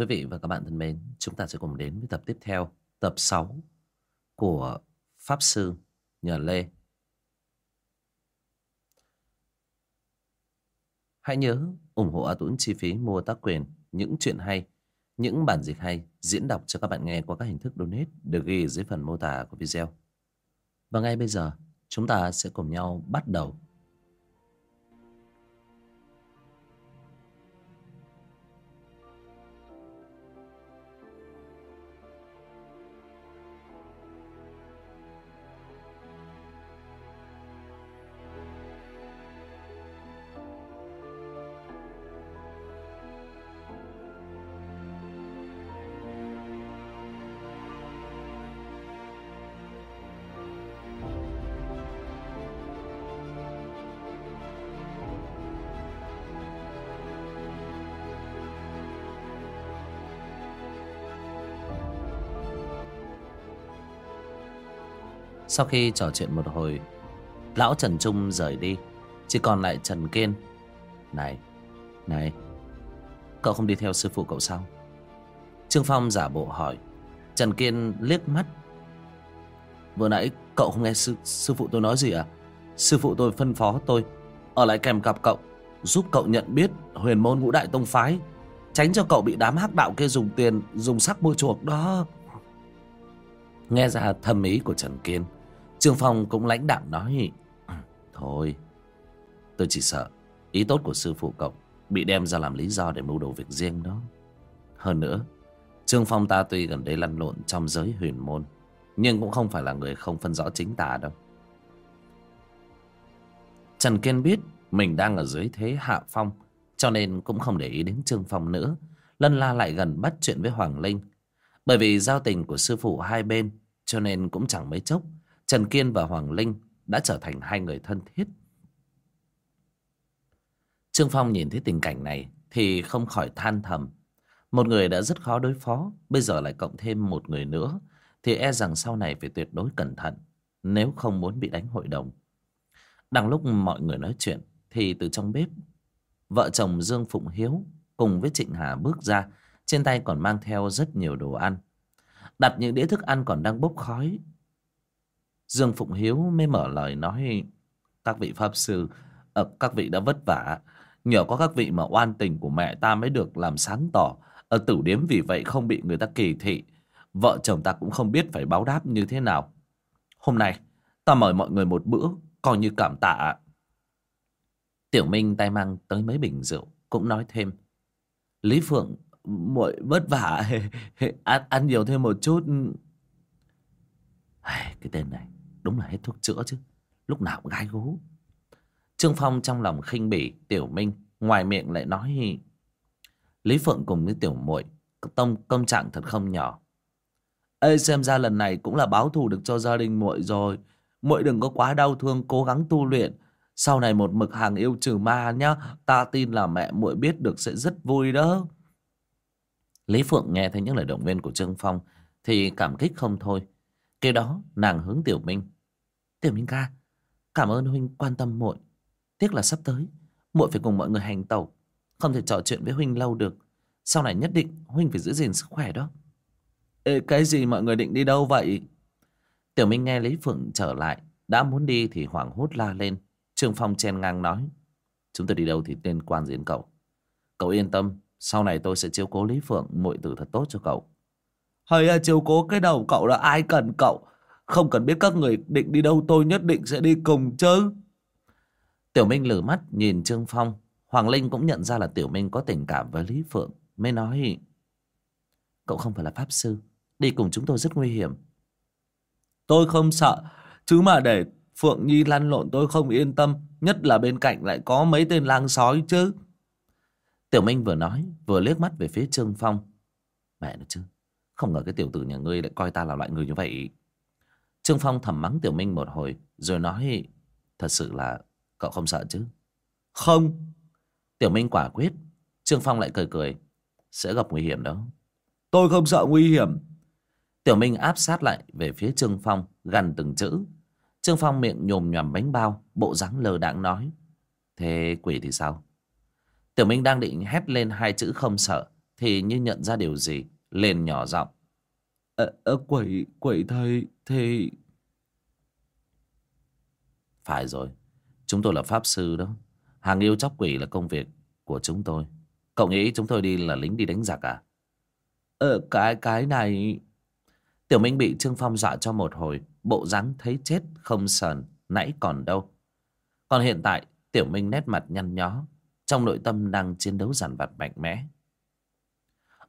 Quý vị và các bạn thân mến, chúng ta sẽ cùng đến với tập tiếp theo, tập 6 của Pháp Sư Nhờ Lê. Hãy nhớ ủng hộ A Tuấn chi phí mua tác quyền, những chuyện hay, những bản dịch hay diễn đọc cho các bạn nghe qua các hình thức donate được ghi dưới phần mô tả của video. Và ngay bây giờ, chúng ta sẽ cùng nhau bắt đầu Sau khi trò chuyện một hồi Lão Trần Trung rời đi Chỉ còn lại Trần Kiên. Này Này Cậu không đi theo sư phụ cậu sao? Trương Phong giả bộ hỏi. Trần Kiên liếc mắt. Vừa nãy cậu không nghe sư, sư phụ tôi nói gì à? Sư phụ tôi phân phó tôi Ở lại kèm cặp cậu Giúp cậu nhận biết huyền môn ngũ đại tông phái Tránh cho cậu bị đám hắc đạo kia dùng tiền Dùng sắc mua chuộc đó. Nghe ra thâm ý của Trần Kiên Trương Phong cũng lãnh đạm nói ừ, Thôi, Tôi chỉ sợ Ý tốt của sư phụ cậu Bị đem ra làm lý do để mưu đồ việc riêng đó. Hơn nữa, Trương Phong ta tuy gần đây lăn lộn trong giới huyền môn, Nhưng cũng không phải là người không phân rõ chính tà đâu. Trần Kiên biết Mình đang ở dưới thế hạ phong, Cho nên cũng không để ý đến Trương Phong nữa, Lân la lại gần bắt chuyện với Hoàng Linh. Bởi vì giao tình của sư phụ hai bên, Cho nên cũng chẳng mấy chốc Trần Kiên và Hoàng Linh đã trở thành hai người thân thiết. Trương Phong nhìn thấy tình cảnh này thì không khỏi than thầm. Một người đã rất khó đối phó, bây giờ lại cộng thêm một người nữa, thì e rằng sau này phải tuyệt đối cẩn thận, nếu không muốn bị đánh hội đồng. Đang lúc mọi người nói chuyện, thì từ trong bếp, vợ chồng Dương Phụng Hiếu cùng với Trịnh Hà bước ra, trên tay còn mang theo rất nhiều đồ ăn. Đặt những đĩa thức ăn còn đang bốc khói Dương Phụng Hiếu mới mở lời nói Các vị Pháp Sư à, Các vị đã vất vả. Nhờ có các vị mà oan tình của mẹ ta mới được làm sáng tỏ. Ở tử điếm vì vậy không bị người ta kỳ thị. Vợ chồng ta cũng không biết phải báo đáp như thế nào. Hôm nay Ta mời mọi người một bữa Coi như cảm tạ Tiểu Minh tay mang tới mấy bình rượu Cũng nói thêm Lý Phượng muội vất vả. Ăn, ăn nhiều thêm một chút. Cái tên này. Đúng là hết thuốc chữa chứ. Lúc nào cũng gái gú. Trương Phong trong lòng khinh bỉ, Tiểu Minh Ngoài miệng lại nói, Lý Phượng cùng với Tiểu muội Tông công trạng thật không nhỏ. Ê, xem ra lần này cũng là báo thù được cho gia đình muội rồi. Muội đừng có quá đau thương, cố gắng tu luyện. Sau này một mực hàng yêu trừ ma nhá, ta tin là mẹ muội biết được sẽ rất vui đó. Lý phượng nghe thấy những lời động viên của trương phong thì cảm kích không thôi. Kế đó nàng hướng Tiểu Minh. Tiểu Minh ca Cảm ơn huynh quan tâm muội. Tiếc là sắp tới muội phải cùng mọi người hành tẩu Không thể trò chuyện với huynh lâu được. Sau này nhất định huynh phải giữ gìn sức khỏe đó. Ê, Cái gì mọi người định đi đâu vậy? Tiểu Minh nghe Lý Phượng trở lại Đã muốn đi thì hoảng hốt la lên. Trương Phong chen ngang nói Chúng tôi đi đâu thì liên quan gì đến cậu? Cậu yên tâm Sau này tôi sẽ chiếu cố Lý Phượng muội tử thật tốt cho cậu hay à, chiếu cố cái đầu cậu là ai cần cậu? Không cần biết các người định đi đâu tôi nhất định sẽ đi cùng chứ. Tiểu Minh lử mắt nhìn Trương Phong. Hoàng Linh cũng nhận ra là Tiểu Minh có tình cảm với Lý Phượng Mới nói Cậu không phải là Pháp Sư Đi cùng chúng tôi rất nguy hiểm. Tôi không sợ Chứ mà để Phượng Nhi lăn lộn tôi không yên tâm Nhất là bên cạnh lại có mấy tên lang sói chứ. Tiểu Minh vừa nói Vừa liếc mắt về phía Trương Phong. Mẹ nó chứ không ngờ cái tiểu tử nhà ngươi lại coi ta là loại người như vậy. Trương Phong thầm mắng Tiểu Minh một hồi Rồi nói Thật sự là cậu không sợ chứ? Không. Tiểu Minh quả quyết. Trương Phong lại cười cười Sẽ gặp nguy hiểm đó. Tôi không sợ nguy hiểm. Tiểu Minh áp sát lại về phía Trương Phong Gần từng chữ. Trương Phong miệng nhồm nhòm bánh bao Bộ dáng lờ đãng nói Thế quỷ thì sao? Tiểu Minh đang định hét lên hai chữ không sợ thì như nhận ra điều gì liền nhỏ giọng. Ờ, ờ, quẩy quẩy thầy thì phải rồi chúng tôi là pháp sư đó. Hàng yêu chóc quỷ là công việc của chúng tôi. Cậu nghĩ chúng tôi đi là lính đi đánh giặc à? Ờ cái cái này. Tiểu minh bị trương phong dọa cho một hồi bộ dáng thấy chết không sờn nãy còn đâu. Còn hiện tại tiểu minh nét mặt nhăn nhó trong nội tâm đang chiến đấu giàn vặt mạnh mẽ.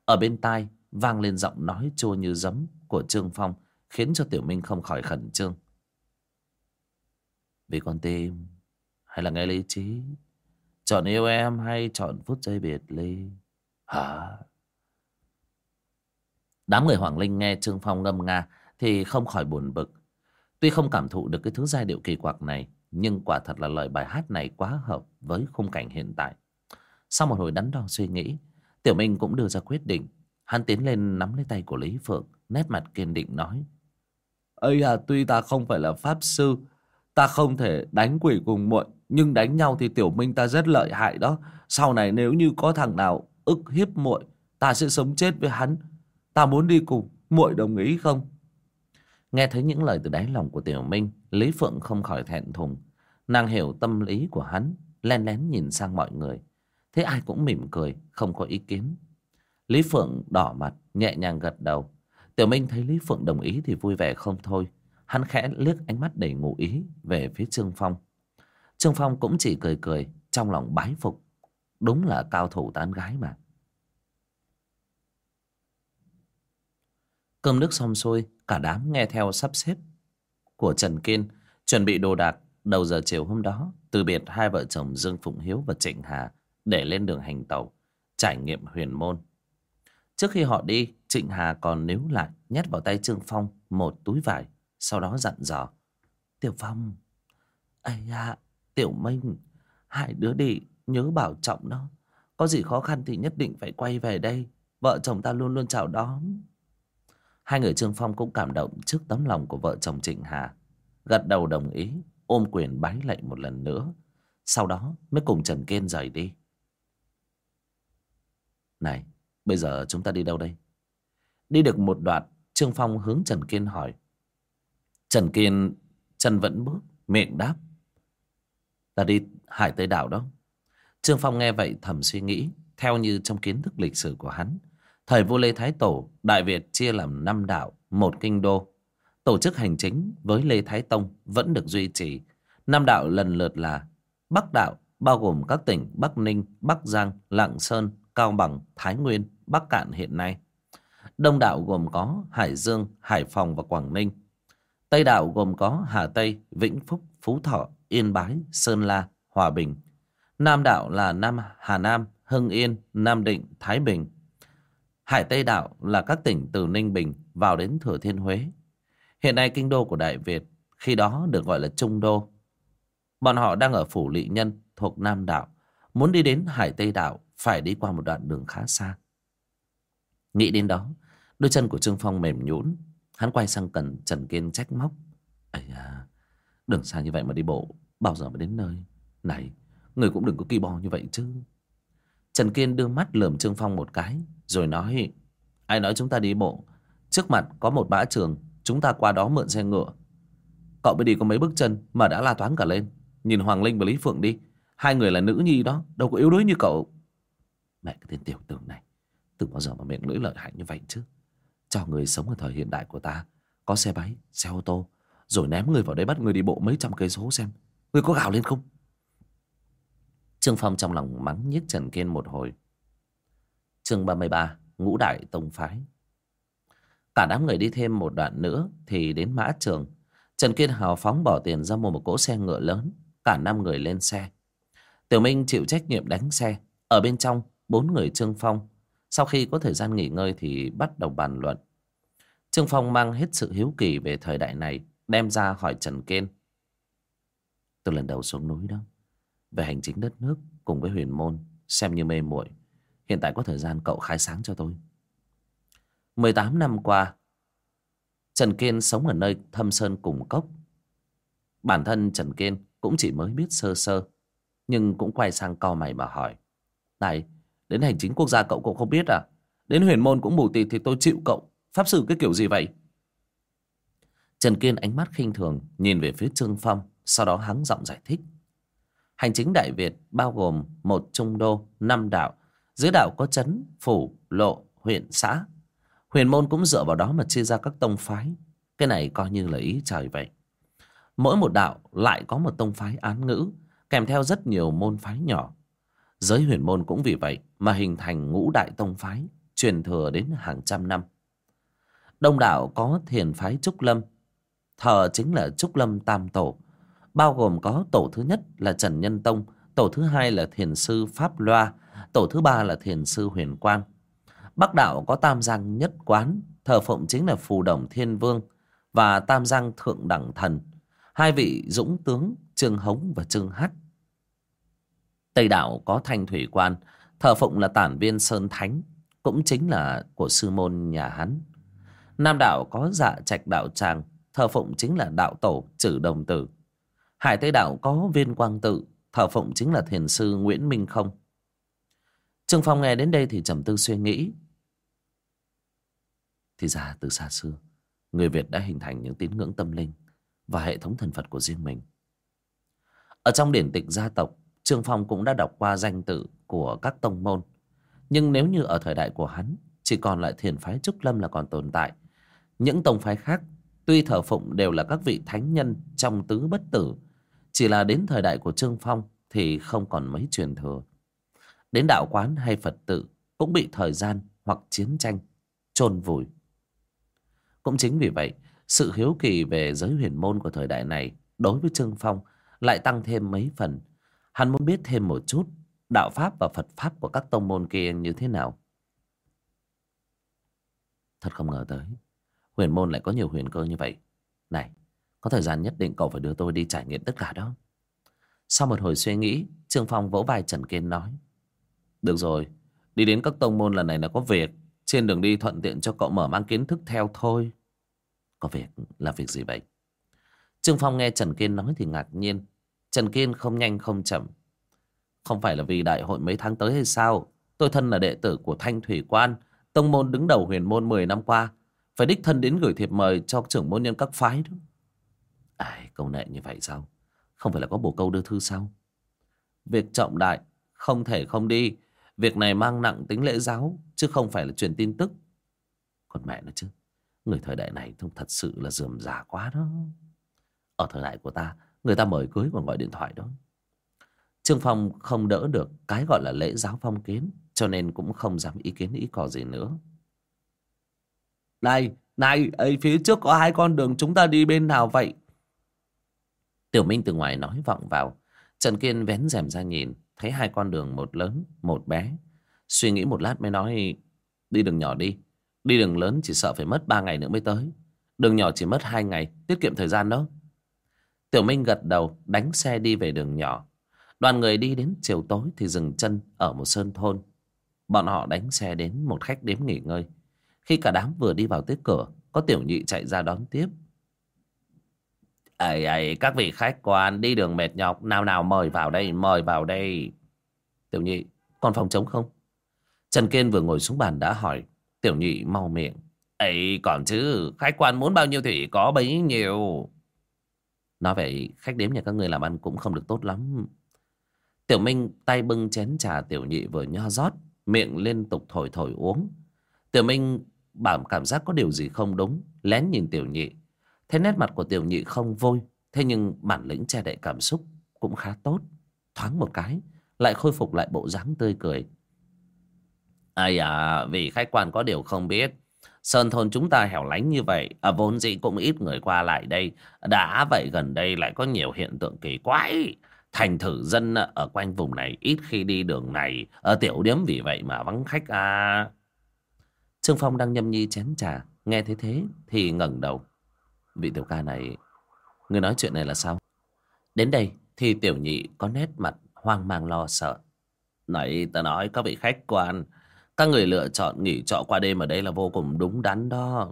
Ở bên tai vang lên giọng nói chua như giấm của trương phong, khiến cho tiểu minh không khỏi khẩn trương. Vì con tim, hay là nghe lý trí? Chọn yêu em hay chọn phút giây biệt ly? Hả? Đám người hoàng linh nghe trương phong ngâm nga thì không khỏi buồn bực. Tuy không cảm thụ được cái thứ giai điệu kỳ quặc này, nhưng quả thật là lời bài hát này quá hợp với khung cảnh hiện tại. Sau một hồi đắn đo suy nghĩ, tiểu minh cũng đưa ra quyết định hắn tiến lên nắm lấy tay của lý phượng nét mặt kiên định nói. Ây à tuy ta không phải là pháp sư ta không thể đánh quỷ cùng muội nhưng đánh nhau thì tiểu minh ta rất lợi hại đó. Sau này nếu như có thằng nào ức hiếp muội ta sẽ sống chết với hắn. Ta muốn đi cùng muội đồng ý không? Nghe thấy những lời từ đáy lòng của tiểu minh lý phượng không khỏi thẹn thùng. Nàng hiểu tâm lý của hắn len lén nhìn sang mọi người. Thế ai cũng mỉm cười không có ý kiến lý phượng đỏ mặt, nhẹ nhàng gật đầu. Tiểu minh thấy lý phượng đồng ý thì vui vẻ không thôi. Hắn khẽ liếc ánh mắt đầy ngụ ý về phía trương phong. Trương phong cũng chỉ cười cười, trong lòng bái phục. Đúng là cao thủ tán gái mà. Cơm nước xong xuôi, cả đám nghe theo sắp xếp của trần kiên, chuẩn bị đồ đạc. Đầu giờ chiều hôm đó, từ biệt hai vợ chồng dương phụng hiếu và trịnh hà để lên đường hành tàu, trải nghiệm huyền môn trước khi họ đi, trịnh hà còn níu lại, nhét vào tay trương phong một túi vải, sau đó dặn dò. Tiểu phong, ây à tiểu minh, hai đứa đi, nhớ bảo trọng nó có gì khó khăn thì nhất định phải quay về đây, vợ chồng ta luôn luôn chào đón. Hai người trương phong cũng cảm động trước tấm lòng của vợ chồng trịnh hà, gật đầu đồng ý, ôm quyền bái lạy một lần nữa, sau đó mới cùng trần kiên rời đi. Này bây giờ chúng ta đi đâu đây? Đi được một đoạn, trương phong hướng trần kiên hỏi. Trần kiên chân vẫn bước, miệng đáp. Ta đi hải tây đảo đó. Trương phong nghe vậy thầm suy nghĩ, theo như trong kiến thức lịch sử của hắn. Thời vua lê thái tổ, đại việt chia làm năm đảo, một kinh đô. Tổ chức hành chính với lê thái tông vẫn được duy trì. Năm đạo lần lượt là bắc đạo bao gồm các tỉnh bắc ninh, bắc giang, lạng sơn cao bằng thái nguyên, bắc cạn hiện nay. Đông đạo gồm có hải dương, hải phòng và quảng ninh. Tây đạo gồm có hà tây, vĩnh phúc, phú thọ, yên bái, sơn la, hòa bình. Nam đạo là nam hà nam, hưng yên, nam định, thái bình. Hải tây đạo là các tỉnh từ ninh bình vào đến thừa thiên huế. Hiện nay kinh đô của đại việt, khi đó được gọi là trung đô. Bọn họ đang ở phủ Lị nhân thuộc nam đạo muốn đi đến hải tây đạo phải đi qua một đoạn đường khá xa. Nghĩ đến đó, đôi chân của trương phong mềm nhũn, hắn quay sang cần trần kiên trách móc. Ây à đường xa như vậy mà đi bộ, bao giờ mới đến nơi? Này, người cũng đừng có kỳ bò như vậy chứ. Trần kiên đưa mắt lườm trương phong một cái, rồi nói, ai nói chúng ta đi bộ? Trước mặt có một bãi trường, chúng ta qua đó mượn xe ngựa. Cậu mới đi có mấy bước chân mà đã la toán cả lên. Nhìn hoàng linh và lý phượng đi, hai người là nữ nhi đó, đâu có yếu đuối như cậu mẹ cái tên tiểu tử này, từ bao giờ mà miệng lưỡi lợi hại như vậy chứ? Cho người sống ở thời hiện đại của ta, có xe máy, xe ô tô, rồi ném người vào đây bắt người đi bộ mấy trăm cây số xem, người có gào lên không? Trương phong trong lòng mắng nhiếc trần kiên một hồi. Chương ba mươi ba, ngũ đại tông phái. Cả đám người đi thêm một đoạn nữa thì đến mã trường. Trần kiên hào phóng bỏ tiền ra mua một cỗ xe ngựa lớn, cả năm người lên xe. Tiểu minh chịu trách nhiệm đánh xe. Ở bên trong bốn người trương phong. Sau khi có thời gian nghỉ ngơi thì bắt đầu bàn luận. Trương phong mang hết sự hiếu kỳ về thời đại này, đem ra hỏi trần kiên. Từ lần đầu xuống núi đó, về hành chính đất nước cùng với huyền môn, xem như mê muội. Hiện tại có thời gian cậu khai sáng cho tôi. 18 năm qua, Trần Kiên sống ở nơi thâm sơn cùng cốc. Bản thân Trần Kiên cũng chỉ mới biết sơ sơ, Nhưng cũng quay sang co mày mà hỏi, Này Đến hành chính quốc gia cậu cũng không biết à Đến huyền môn cũng mù tịt thì tôi chịu cậu. Pháp sư cái kiểu gì vậy? Trần Kiên ánh mắt khinh thường nhìn về phía Trương Phong, sau đó hắng giọng giải thích. Hành chính Đại Việt bao gồm một trung đô, năm đạo. Dưới đạo có chấn, phủ, lộ, huyện, xã. Huyền môn cũng dựa vào đó mà chia ra các tông phái. Cái này coi như là ý trời vậy. Mỗi một đạo lại có một tông phái án ngữ, kèm theo rất nhiều môn phái nhỏ. Giới huyền môn cũng vì vậy mà hình thành ngũ đại tông phái, truyền thừa đến hàng trăm năm. Đông đảo có thiền phái Trúc Lâm, thờ chính là Trúc Lâm Tam Tổ, bao gồm có tổ thứ nhất là Trần Nhân Tông, tổ thứ hai là thiền sư Pháp Loa, tổ thứ ba là thiền sư Huyền Quang. Bắc đạo có Tam Giang Nhất Quán, thờ phụng chính là Phù Đồng Thiên Vương và Tam Giang Thượng Đẳng Thần, hai vị dũng tướng Trương Hống và Trương Hắt. Tây đạo có Thanh Thủy Quan, thờ phụng là Tản Viên Sơn Thánh, cũng chính là của sư môn nhà hắn. Nam đạo có Dạ Trạch Đạo Tràng, thờ phụng chính là đạo tổ Trử Đồng Tử. Hải Tây đạo có Viên Quang Tự, thờ phụng chính là thiền sư Nguyễn Minh Không. Trương Phong nghe đến đây thì trầm tư suy nghĩ. Thì ra từ xa xưa, người Việt đã hình thành những tín ngưỡng tâm linh và hệ thống thần Phật của riêng mình. Ở trong điển tịch gia tộc, Trương Phong cũng đã đọc qua danh tự của các tông môn. Nhưng nếu như ở thời đại của hắn, chỉ còn lại thiền phái Trúc Lâm là còn tồn tại. Những tông phái khác, tuy thờ phụng đều là các vị thánh nhân trong tứ bất tử, chỉ là đến thời đại của Trương Phong thì không còn mấy truyền thừa. Đến đạo quán hay Phật tự cũng bị thời gian hoặc chiến tranh chôn vùi. Cũng chính vì vậy, sự hiếu kỳ về giới huyền môn của thời đại này đối với Trương Phong lại tăng thêm mấy phần. Hắn muốn biết thêm một chút đạo pháp và Phật pháp của các tông môn kia như thế nào. Thật không ngờ tới, huyền môn lại có nhiều huyền cơ như vậy. Này, có thời gian nhất định cậu phải đưa tôi đi trải nghiệm tất cả đó. Sau một hồi suy nghĩ, Trương Phong vỗ vai Trần Kiên nói. Được rồi, đi đến các tông môn lần này là có việc. Trên đường đi thuận tiện cho cậu mở mang kiến thức theo thôi. Có việc là việc gì vậy? Trương Phong nghe Trần Kiên nói thì ngạc nhiên. Trần Kiên không nhanh không chậm. Không phải là vì đại hội mấy tháng tới hay sao? Tôi thân là đệ tử của Thanh Thủy Quan, tông môn đứng đầu huyền môn 10 năm qua. Phải đích thân đến gửi thiệp mời cho trưởng môn nhân các phái đó. Ai, câu nệ như vậy sao? Không phải là có bồ câu đưa thư sao? Việc trọng đại, không thể không đi. Việc này mang nặng tính lễ giáo, chứ không phải là truyền tin tức. Còn mẹ nó chứ. Người thời đại này không thật sự là dườm già quá đó. Ở thời đại của ta, người ta mời cưới còn gọi điện thoại đó. Trương Phong không đỡ được cái gọi là lễ giáo phong kiến, cho nên cũng không dám ý kiến ý cò gì nữa. Này, này, ấy phía trước có hai con đường chúng ta đi bên nào vậy? Tiểu Minh từ ngoài nói vọng vào. Trần Kiên vén rèm ra nhìn, thấy hai con đường một lớn, một bé. Suy nghĩ một lát mới nói, đi đường nhỏ đi. Đi đường lớn chỉ sợ phải mất ba ngày nữa mới tới. Đường nhỏ chỉ mất hai ngày, tiết kiệm thời gian đó. Tiểu Minh gật đầu, đánh xe đi về đường nhỏ. Đoàn người đi đến chiều tối thì dừng chân ở một sơn thôn. Bọn họ đánh xe đến một khách đếm nghỉ ngơi. Khi cả đám vừa đi vào tới cửa, có tiểu nhị chạy ra đón tiếp. Ây ây, các vị khách quan đi đường mệt nhọc, nào nào mời vào đây, mời vào đây. Tiểu nhị, còn phòng trống không? Trần Kiên vừa ngồi xuống bàn đã hỏi. Tiểu nhị mau miệng. ấy còn chứ, khách quan muốn bao nhiêu thì có bấy nhiêu. Nói vậy, khách đếm nhà các người làm ăn cũng không được tốt lắm. Tiểu Minh tay bưng chén trà tiểu nhị vừa nho rót, miệng liên tục thổi thổi uống. Tiểu Minh bảo cảm giác có điều gì không đúng, lén nhìn tiểu nhị. Thấy nét mặt của tiểu nhị không vui, thế nhưng bản lĩnh che đậy cảm xúc cũng khá tốt. Thoáng một cái, lại khôi phục lại bộ dáng tươi cười. Ây à, vì khách quan có điều không biết. Sơn thôn chúng ta hẻo lánh như vậy, à, vốn dĩ cũng ít người qua lại đây. Đã vậy gần đây lại có nhiều hiện tượng kỳ quái. Thành thử dân à, ở quanh vùng này ít khi đi đường này. Ở tiểu điếm vì vậy mà vắng khách à. Trương Phong đang nhâm nhi chén trà. Nghe thấy thế thì ngẩng đầu. Vị tiểu ca này, người nói chuyện này là sao? Đến đây thì tiểu nhị có nét mặt hoang mang lo sợ. Này ta nói các vị khách quan, các người lựa chọn nghỉ trọ qua đêm ở đây là vô cùng đúng đắn đó.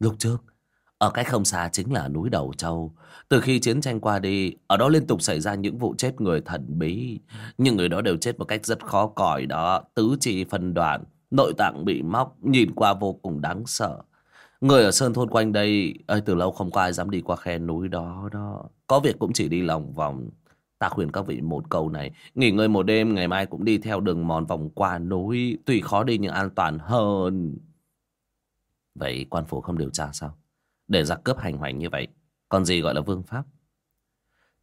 Lúc trước, ở cách không xa chính là núi Đầu Châu. Từ khi chiến tranh qua đi, ở đó liên tục xảy ra những vụ chết người thần bí. Nhưng người đó đều chết một cách rất khó cỏi đó, tứ chi phân đoạn. Nội tạng bị móc Nhìn qua vô cùng đáng sợ Người ở Sơn Thôn quanh đây ơi Từ lâu không có ai dám đi qua khe núi đó đó Có việc cũng chỉ đi lòng vòng Ta khuyên các vị một câu này. Nghỉ ngơi một đêm, Ngày mai cũng đi theo đường mòn vòng qua núi, Tuy khó đi nhưng an toàn hơn. Vậy quan phủ không điều tra sao? Để giặc cướp hành hoành như vậy, Còn gì gọi là vương pháp?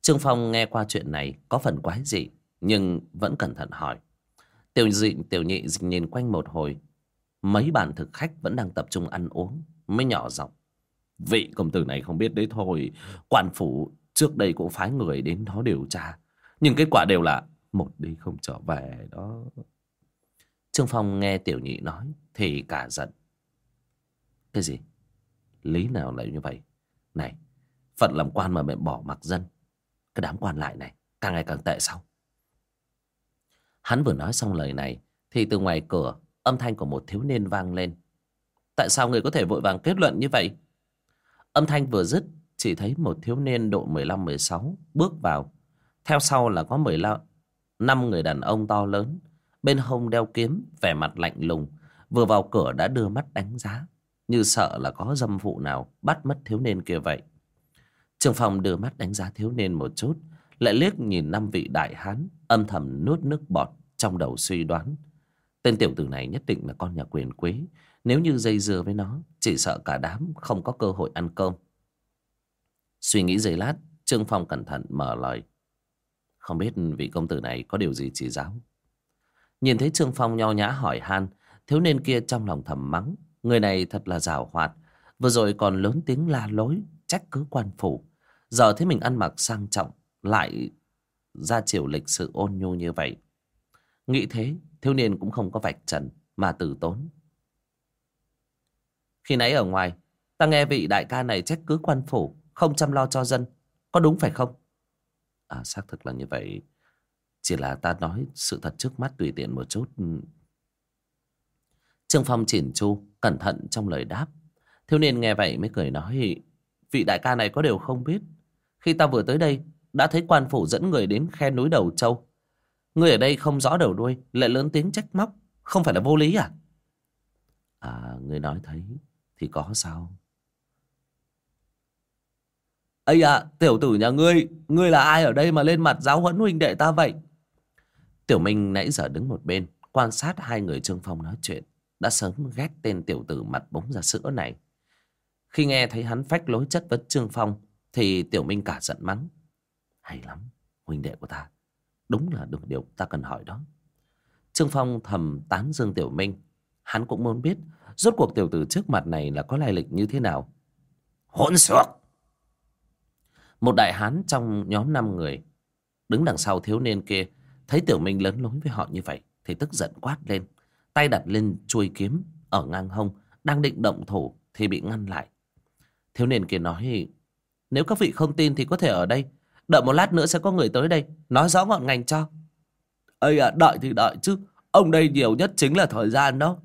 Trương Phong nghe qua chuyện này, Có phần quái dị, Nhưng vẫn cẩn thận hỏi. Tiểu dị tiểu nhị nhìn quanh một hồi. Mấy bàn thực khách vẫn đang tập trung ăn uống, Mới nhỏ giọng. Vị công tử này không biết đấy thôi. Quan phủ trước đây cũng phái người đến đó điều tra. Nhưng kết quả đều là Một đi không trở về đó. Trương Phong nghe tiểu nhị nói Thì cả giận. Cái gì? Lý nào lại như vậy? Này, Phận làm quan mà mẹ bỏ mặc dân. Cái đám quan lại này, Càng ngày càng tệ sao Hắn vừa nói xong lời này Thì từ ngoài cửa, Âm thanh của một thiếu niên vang lên. Tại sao người có thể vội vàng kết luận như vậy? Âm thanh vừa dứt chỉ thấy một thiếu niên độ 15-16 Bước vào. Theo sau là có 15 năm người đàn ông to lớn, Bên hông đeo kiếm, Vẻ mặt lạnh lùng, Vừa vào cửa đã đưa mắt đánh giá, Như sợ là có dâm phụ nào Bắt mất thiếu niên kia vậy. Trường phòng đưa mắt đánh giá thiếu niên một chút, Lại liếc nhìn năm vị đại hán, Âm thầm nuốt nước bọt Trong đầu suy đoán. Tên tiểu tử này nhất định là con nhà quyền quý, Nếu như dây dưa với nó, Chỉ sợ cả đám không có cơ hội ăn cơm. Suy nghĩ giây lát, Trương Phong cẩn thận mở lời. Không biết vị công tử này có điều gì chỉ giáo? Nhìn thấy Trương Phong nho nhã hỏi han, Thiếu niên kia trong lòng thầm mắng, Người này thật là rào hoạt, Vừa rồi còn lớn tiếng la lối, Trách cứ quan phủ. Giờ thấy mình ăn mặc sang trọng, Lại ra chiều lịch sự ôn nhu như vậy. Nghĩ thế, Thiếu niên cũng không có vạch trần, Mà từ tốn. Khi nãy ở ngoài, Ta nghe vị đại ca này trách cứ quan phủ. Không chăm lo cho dân. Có đúng phải không? À xác thực là như vậy. Chỉ là ta nói sự thật trước mắt tùy tiện một chút. Trương Phong chỉn chu Cẩn thận trong lời đáp. Thiếu niên nghe vậy mới cười nói Vị đại ca này có điều không biết. Khi ta vừa tới đây Đã thấy quan phủ dẫn người đến khe núi đầu châu. Người ở đây không rõ đầu đuôi Lại lớn tiếng trách móc. Không phải là vô lý à? À người nói thấy Thì có sao Ây à tiểu tử nhà ngươi Ngươi là ai ở đây mà lên mặt giáo huấn huynh đệ ta vậy? Tiểu Minh nãy giờ đứng một bên, Quan sát hai người Trương Phong nói chuyện. Đã sớm ghét tên tiểu tử mặt bóng ra sữa này. Khi nghe thấy hắn phách lối chất vấn Trương Phong, Thì Tiểu Minh cả giận mắng. Hay lắm, huynh đệ của ta. Đúng là được điều ta cần hỏi đó. Trương Phong thầm tán dương Tiểu Minh. Hắn cũng muốn biết, Rốt cuộc tiểu tử trước mặt này là có lai lịch như thế nào? Hỗn xược! Một đại hán trong nhóm năm người Đứng đằng sau thiếu niên kia Thấy Tiểu Minh lớn lối với họ như vậy Thì tức giận quát lên, Tay đặt lên chuôi kiếm ở ngang hông, Đang định động thủ thì bị ngăn lại. Thiếu niên kia nói, Nếu các vị không tin thì có thể ở đây, Đợi một lát nữa sẽ có người tới đây, Nói rõ ngọn ngành cho. Ây à đợi thì đợi chứ, Ông đây nhiều nhất chính là thời gian đó.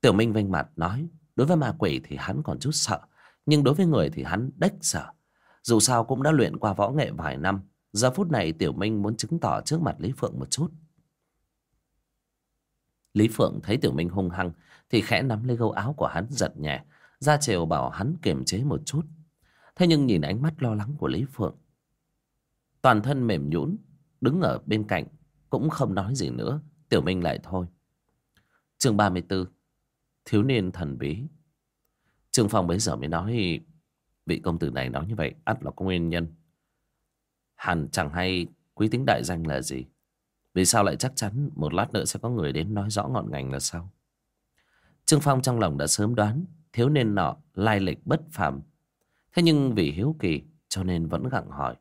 Tiểu Minh vênh mặt nói, Đối với ma quỷ thì hắn còn chút sợ, Nhưng đối với người thì hắn đếch sợ. Dù sao cũng đã luyện qua võ nghệ vài năm, Giờ phút này Tiểu Minh muốn chứng tỏ trước mặt Lý Phượng một chút. Lý Phượng thấy Tiểu Minh hung hăng Thì khẽ nắm lấy gâu áo của hắn giật nhẹ, Ra chiều bảo hắn kiềm chế một chút. Thế nhưng nhìn ánh mắt lo lắng của Lý Phượng, Toàn thân mềm nhũn, Đứng ở bên cạnh, Cũng không nói gì nữa. Tiểu Minh lại thôi. Chương 34 Thiếu niên thần bí. Trương Phong bấy giờ mới nói Vị công tử này nói như vậy, ắt là có nguyên nhân. Hẳn chẳng hay quý tính đại danh là gì? Vì sao lại chắc chắn Một lát nữa sẽ có người đến nói rõ ngọn ngành là sao? Trương Phong trong lòng đã sớm đoán, Thiếu niên nọ lai lịch bất phàm. Thế nhưng vì hiếu kỳ, Cho nên vẫn gặng hỏi.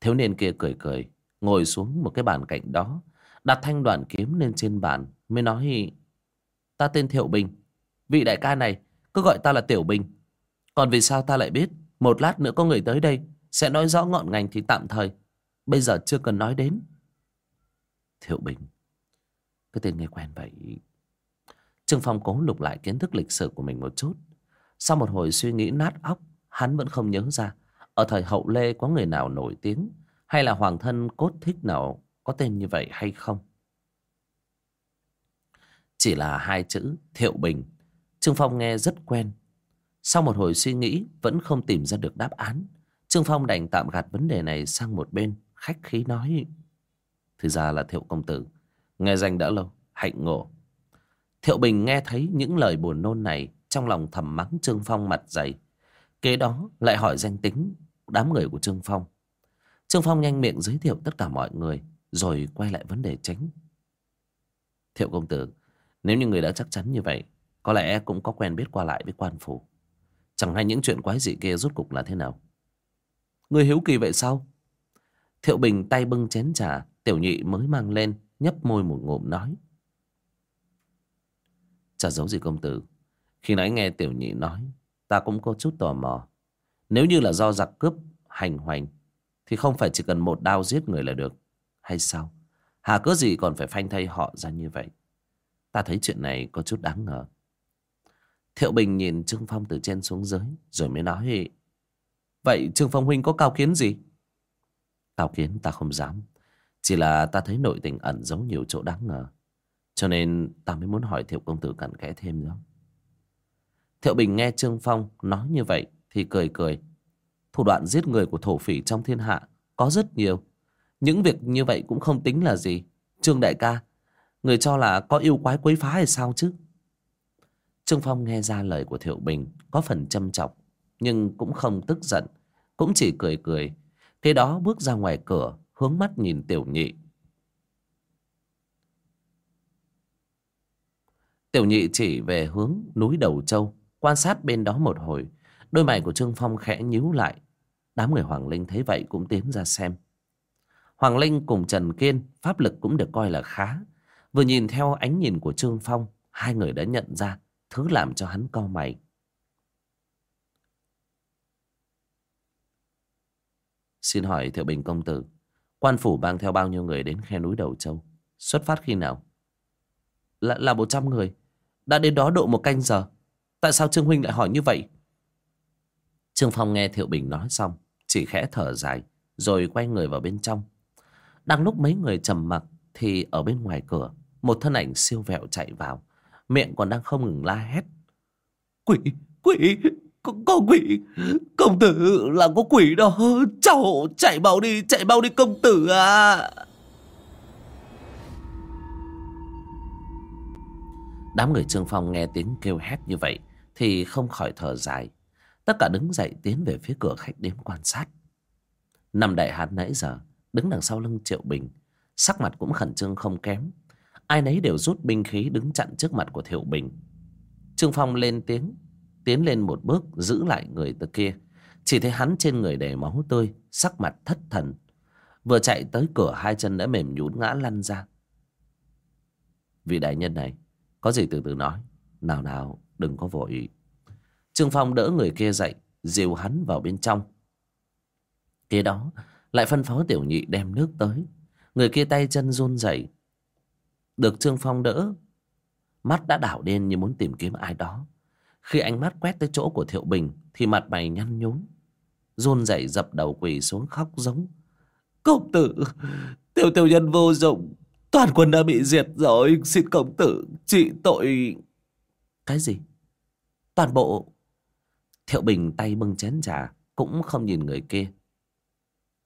Thiếu niên kia cười cười, Ngồi xuống một cái bàn cạnh đó, Đặt thanh đoạn kiếm lên trên bàn, Mới nói, Ta tên Thiệu Bình. Vị đại ca này, cứ gọi ta là Tiểu Bình. Còn vì sao ta lại biết? Một lát nữa có người tới đây, Sẽ nói rõ ngọn ngành thì tạm thời. Bây giờ chưa cần nói đến. Thiệu Bình. Cái tên nghe quen vậy. Trương Phong cố lục lại kiến thức lịch sử của mình một chút. Sau một hồi suy nghĩ nát óc, Hắn vẫn không nhớ ra, ở thời hậu lê có người nào nổi tiếng, hay là hoàng thân cốt thích nào có tên như vậy hay không? Chỉ là hai chữ Thiệu Bình. Trương Phong nghe rất quen sau một hồi suy nghĩ Vẫn không tìm ra được đáp án. Trương Phong đành tạm gạt vấn đề này sang một bên Khách khí nói Thì ra là Thiệu Công Tử Nghe danh đã lâu, hạnh ngộ. Thiệu Bình nghe thấy những lời buồn nôn này Trong lòng thầm mắng Trương Phong mặt dày. Kế đó lại hỏi danh tính Đám người của Trương Phong. Trương Phong nhanh miệng giới thiệu tất cả mọi người Rồi quay lại vấn đề chính. Thiệu công tử Nếu như người đã chắc chắn như vậy Có lẽ cũng có quen biết qua lại với quan phủ. Chẳng hay những chuyện quái dị kia rút cục là thế nào? Người hiếu kỳ vậy sao? Thiệu Bình tay bưng chén trà, Tiểu nhị mới mang lên, Nhấp môi một ngụm nói. Chả giấu gì công tử, Khi nãy nghe tiểu nhị nói, Ta cũng có chút tò mò. Nếu như là do giặc cướp hành hoành, Thì không phải chỉ cần một đao giết người là được. Hay sao? Hà cớ gì còn phải phanh thay họ ra như vậy? Ta thấy chuyện này có chút đáng ngờ. Thiệu Bình nhìn Trương Phong từ trên xuống dưới, Rồi mới nói, Vậy Trương Phong Huynh có cao kiến gì? Cao kiến ta không dám, Chỉ là ta thấy nội tình ẩn giấu nhiều chỗ đáng ngờ, Cho nên ta mới muốn hỏi Thiệu Công Tử cặn kẽ thêm đó. Thiệu Bình nghe Trương Phong nói như vậy Thì cười cười. Thủ đoạn giết người của thổ phỉ trong thiên hạ Có rất nhiều, những việc như vậy cũng không tính là gì. Trương đại ca, Người cho là có yêu quái quấy phá hay sao chứ? Trương Phong nghe ra lời của Thiệu Bình Có phần châm trọng Nhưng cũng không tức giận Cũng chỉ cười cười. Thế đó bước ra ngoài cửa Hướng mắt nhìn Tiểu Nhị. Tiểu Nhị chỉ về hướng núi Đầu Châu Quan sát bên đó một hồi. Đôi mày của Trương Phong khẽ nhíu lại. Đám người Hoàng Linh thấy vậy cũng tiến ra xem. Hoàng Linh cùng Trần Kiên pháp lực cũng được coi là khá. Vừa nhìn theo ánh nhìn của Trương Phong, hai người đã nhận ra thứ làm cho hắn cau mày. Xin hỏi Thiệu Bình công tử, quan phủ mang theo bao nhiêu người đến khe núi Đầu Châu? Xuất phát khi nào? Là, là 100 người. Đã đến đó độ một canh giờ. Tại sao Trương Huynh lại hỏi như vậy? Trương Phong nghe Thiệu Bình nói xong, chỉ khẽ thở dài, rồi quay người vào bên trong. Đang lúc mấy người trầm mặc thì ở bên ngoài cửa một thân ảnh siêu vẹo chạy vào, miệng còn đang không ngừng la hét. Quỷ, quỷ, có, có quỷ, công tử là có quỷ đó, cháu chạy mau đi, chạy mau đi công tử à. Đám người Trương Phong nghe tiếng kêu hét như vậy thì không khỏi thở dài. Tất cả đứng dậy tiến về phía cửa khách đếm quan sát. Năm đại hán nãy giờ đứng đằng sau lưng triệu bình sắc mặt cũng khẩn trương không kém ai nấy đều rút binh khí đứng chặn trước mặt của thiệu bình. Trương phong lên tiếng, tiến lên một bước giữ lại người từ kia. Chỉ thấy hắn trên người đầy máu tươi, sắc mặt thất thần. Vừa chạy tới cửa, hai chân đã mềm nhũn ngã lăn ra. Vị đại nhân này, có gì từ từ nói. Nào nào, đừng có vội. Trương phong đỡ người kia dậy, dìu hắn vào bên trong. Kế đó, lại phân phó tiểu nhị đem nước tới. Người kia tay chân run rẩy được trương phong đỡ mắt đã đảo đen như muốn tìm kiếm ai đó. Khi ánh mắt quét tới chỗ của thiệu bình thì mặt mày nhăn nhúm run dậy dập đầu quỳ xuống khóc giống. Công tử tiểu tiểu nhân vô dụng toàn quân đã bị diệt rồi xin công tử trị tội. Cái gì? Toàn bộ. Thiệu bình tay bưng chén trà cũng không nhìn người kia.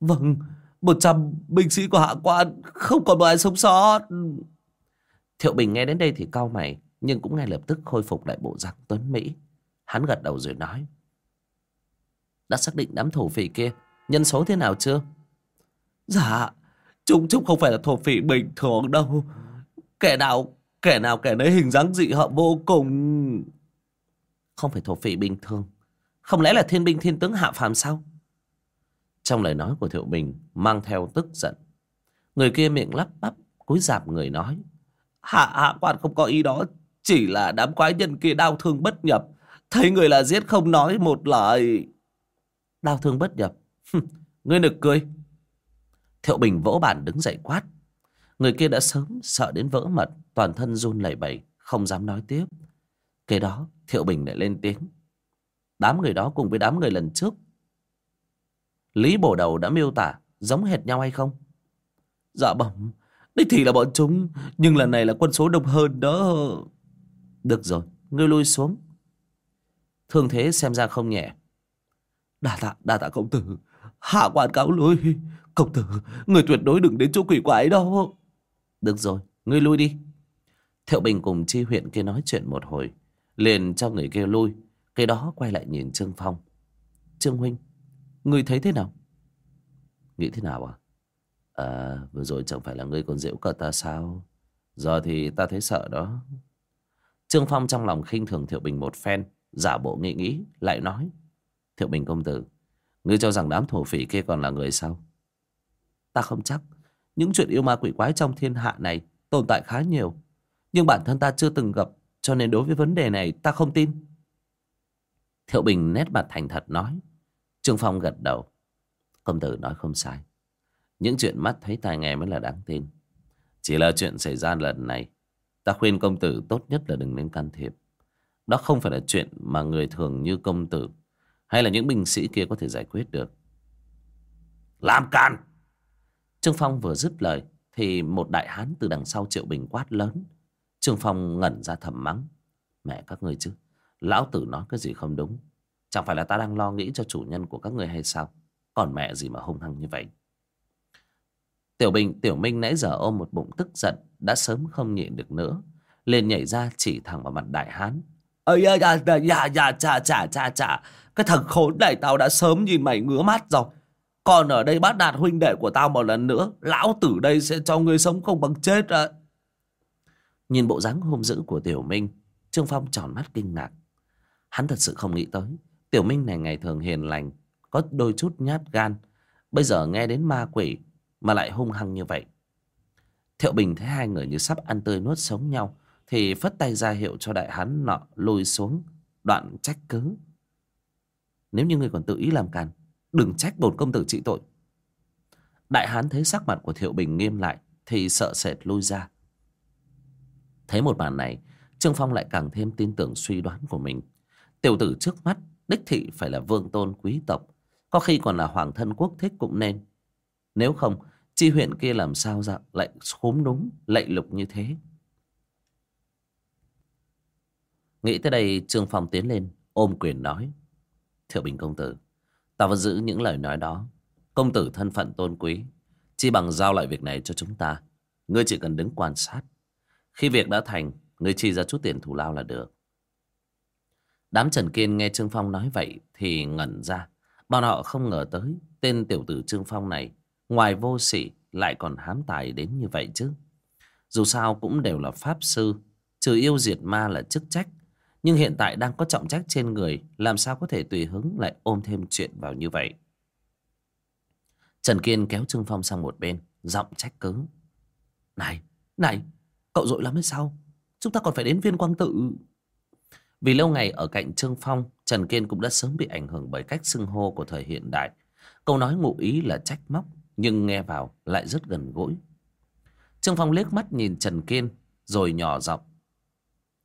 Vâng, một trăm binh sĩ của hạ quan không còn một ai sống sót. Thiệu Bình nghe đến đây thì cau mày, nhưng cũng ngay lập tức khôi phục lại bộ dạng tuấn Mỹ. Hắn gật đầu rồi nói. Đã xác định đám thổ phỉ kia, nhân số thế nào chưa? Dạ, chúng chúng không phải là thổ phỉ bình thường đâu. Kẻ nào, kẻ nào kẻ nấy hình dáng dị hợm vô cùng. Không phải thổ phỉ bình thường. Không lẽ là thiên binh thiên tướng hạ phàm sao? Trong lời nói của Thiệu Bình mang theo tức giận. Người kia miệng lắp bắp, cúi dạp người nói. Hạ hạ quan không có ý đó, chỉ là đám quái nhân kia đau thương bất nhập. Thấy người là giết không nói một lời. Đau thương bất nhập. Ngươi nực cười. Thiệu Bình vỗ bàn đứng dậy quát. Người kia đã sớm sợ đến vỡ mật, toàn thân run lẩy bẩy, không dám nói tiếp. Kế đó, Thiệu Bình lại lên tiếng. Đám người đó cùng với đám người lần trước Lý bổ đầu đã miêu tả giống hệt nhau hay không? Dạ bẩm, Đích thì là bọn chúng Nhưng lần này là quân số đông hơn đó. Được rồi Ngươi lui xuống. Thương thế xem ra không nhẹ. Đà tạ, đà tạ công tử. Hạ quan cáo lui. Công tử, người tuyệt đối đừng đến chỗ quỷ quái đâu Được rồi, ngươi lui đi. Thiệu Bình cùng chi huyện kia nói chuyện một hồi Liền cho người kia lui. Cái đó quay lại nhìn Trương Phong. Trương Huynh Ngươi thấy thế nào? Nghĩ thế nào à? À vừa rồi chẳng phải là ngươi còn giễu cợt ta sao? Giờ thì ta thấy sợ đó. Trương Phong trong lòng khinh thường Thiệu Bình một phen, Giả bộ nghĩ nghĩ, Lại nói. Thiệu Bình công tử, Ngươi cho rằng đám thổ phỉ kia còn là người sao? Ta không chắc. Những chuyện yêu ma quỷ quái trong thiên hạ này Tồn tại khá nhiều. Nhưng bản thân ta chưa từng gặp, Cho nên đối với vấn đề này ta không tin. Thiệu Bình nét mặt thành thật nói. Trương Phong gật đầu. Công tử nói không sai. Những chuyện mắt thấy tai nghe mới là đáng tin. Chỉ là chuyện xảy ra lần này. Ta khuyên công tử tốt nhất là đừng nên can thiệp. Đó không phải là chuyện mà người thường như công tử Hay là những binh sĩ kia có thể giải quyết được. Làm can Trương Phong vừa dứt lời Thì một đại hán từ đằng sau Triệu Bình quát lớn. Trương Phong ngẩn ra thầm mắng. Mẹ các người chứ, Lão tử nói cái gì không đúng? Chẳng phải là ta đang lo nghĩ cho chủ nhân của các người hay sao? Còn mẹ gì mà hung hăng như vậy? Tiểu Bình, Tiểu Minh nãy giờ ôm một bụng tức giận Đã sớm không nhịn được nữa. Liền nhảy ra chỉ thẳng vào mặt đại hán. Ơi ya ya ya ya chà chà chà chà Cái thằng khốn này tao đã sớm nhìn mày ngứa mắt rồi. Còn ở đây bắt đạt huynh đệ của tao một lần nữa Lão tử đây sẽ cho ngươi sống không bằng chết à. Nhìn bộ dáng hung dữ của Tiểu Minh Trương Phong tròn mắt kinh ngạc. Hắn thật sự không nghĩ tới Tiểu Minh này ngày thường hiền lành Có đôi chút nhát gan. Bây giờ nghe đến ma quỷ mà lại hung hăng như vậy. Thiệu Bình thấy hai người như sắp ăn tươi nuốt sống nhau, Thì phất tay ra hiệu cho đại hán nọ lùi xuống, Đoạn trách cứ. Nếu như người còn tự ý làm càn, Đừng trách bổn công tử trị tội. Đại hán thấy sắc mặt của Thiệu Bình nghiêm lại, Thì sợ sệt lui ra. Thấy một màn này, Trương Phong lại càng thêm tin tưởng suy đoán của mình. Tiểu tử trước mắt, Đích thị phải là vương tôn quý tộc, Có khi còn là hoàng thân quốc thích cũng nên. Nếu không Chi huyện kia làm sao ra? Lại khốm đúng Lạy lục như thế. Nghĩ tới đây, Trương Phong tiến lên, Ôm quyền nói. Thiệu Bình công tử, Ta vẫn giữ những lời nói đó. Công tử thân phận tôn quý, Chi bằng giao lại việc này cho chúng ta. Ngươi chỉ cần đứng quan sát. Khi việc đã thành, Ngươi chi ra chút tiền thù lao là được. Đám Trần Kiên nghe Trương Phong nói vậy Thì ngẩn ra. Bọn họ không ngờ tới Tên tiểu tử Trương Phong này Ngoài vô sĩ lại còn hám tài đến như vậy chứ. Dù sao cũng đều là pháp sư Trừ yêu diệt ma là chức trách. Nhưng hiện tại đang có trọng trách trên người Làm sao có thể tùy hứng lại ôm thêm chuyện vào như vậy? Trần Kiên kéo Trương Phong sang một bên Giọng trách cứ. Này, này, cậu dội lắm hay sao? Chúng ta còn phải đến viên quang tự. Vì lâu ngày ở cạnh Trương Phong Trần Kiên cũng đã sớm bị ảnh hưởng bởi cách xưng hô của thời hiện đại. Câu nói ngụ ý là trách móc. Nhưng nghe vào lại rất gần gũi. Trương Phong liếc mắt nhìn Trần Kiên, Rồi nhỏ giọng,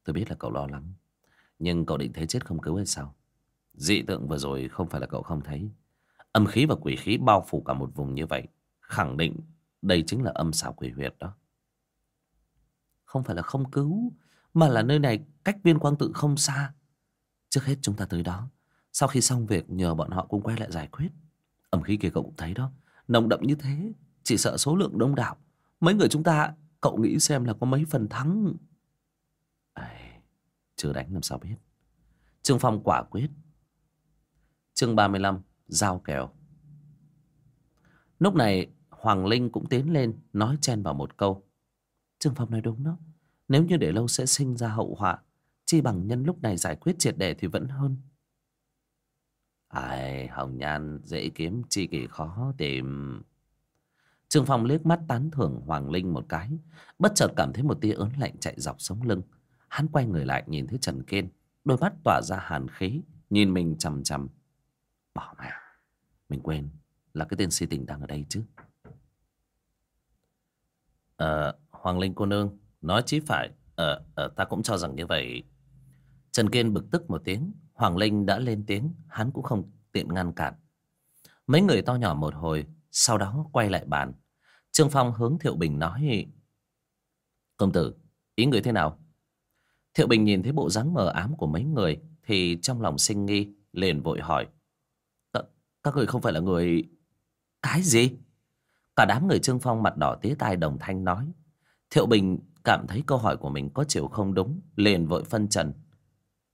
Tôi biết là cậu lo lắng, Nhưng cậu định thấy chết không cứu hay sao? Dị tượng vừa rồi không phải là cậu không thấy. Âm khí và quỷ khí bao phủ cả một vùng như vậy, Khẳng định đây chính là âm xảo quỷ huyệt đó. Không phải là không cứu, Mà là nơi này cách viên quang tự không xa. Trước hết chúng ta tới đó, Sau khi xong việc nhờ bọn họ cũng quay lại giải quyết. Âm khí kia cậu cũng thấy đó. Nồng đậm như thế Chỉ sợ số lượng đông đảo. Mấy người chúng ta Cậu nghĩ xem là có mấy phần thắng. À, Chưa đánh làm sao biết. Trương Phong quả quyết. Chương 35 Giao kèo. Lúc này Hoàng Linh cũng tiến lên Nói chen vào một câu. Trương Phong nói đúng đó. Nếu như để lâu sẽ sinh ra hậu họa Chi bằng nhân lúc này giải quyết triệt đề thì vẫn hơn. Ai, hồng nhan dễ kiếm chi kỳ khó tìm. Trương Phong liếc mắt tán thưởng Hoàng Linh một cái. Bất chợt cảm thấy một tia ớn lạnh chạy dọc sống lưng. Hắn quay người lại nhìn thấy Trần Kiên. Đôi mắt tỏa ra hàn khí. Nhìn mình chằm chằm. Bỏ mẹ. Mình quên là cái tên si tình đang ở đây chứ. Ờ, Hoàng Linh cô nương. Nói chí phải. Ờ, ờ, ta cũng cho rằng như vậy. Trần Kiên bực tức một tiếng. Hoàng Linh đã lên tiếng, hắn cũng không tiện ngăn cản. Mấy người to nhỏ một hồi, sau đó quay lại bàn. Trương Phong hướng Thiệu Bình nói, Công tử, ý người thế nào? Thiệu Bình nhìn thấy bộ dáng mờ ám của mấy người thì trong lòng sinh nghi, liền vội hỏi. Các người không phải là người... Cái gì? Cả đám người Trương Phong mặt đỏ tía tai đồng thanh nói. Thiệu Bình cảm thấy câu hỏi của mình có chiều không đúng, liền vội phân trần.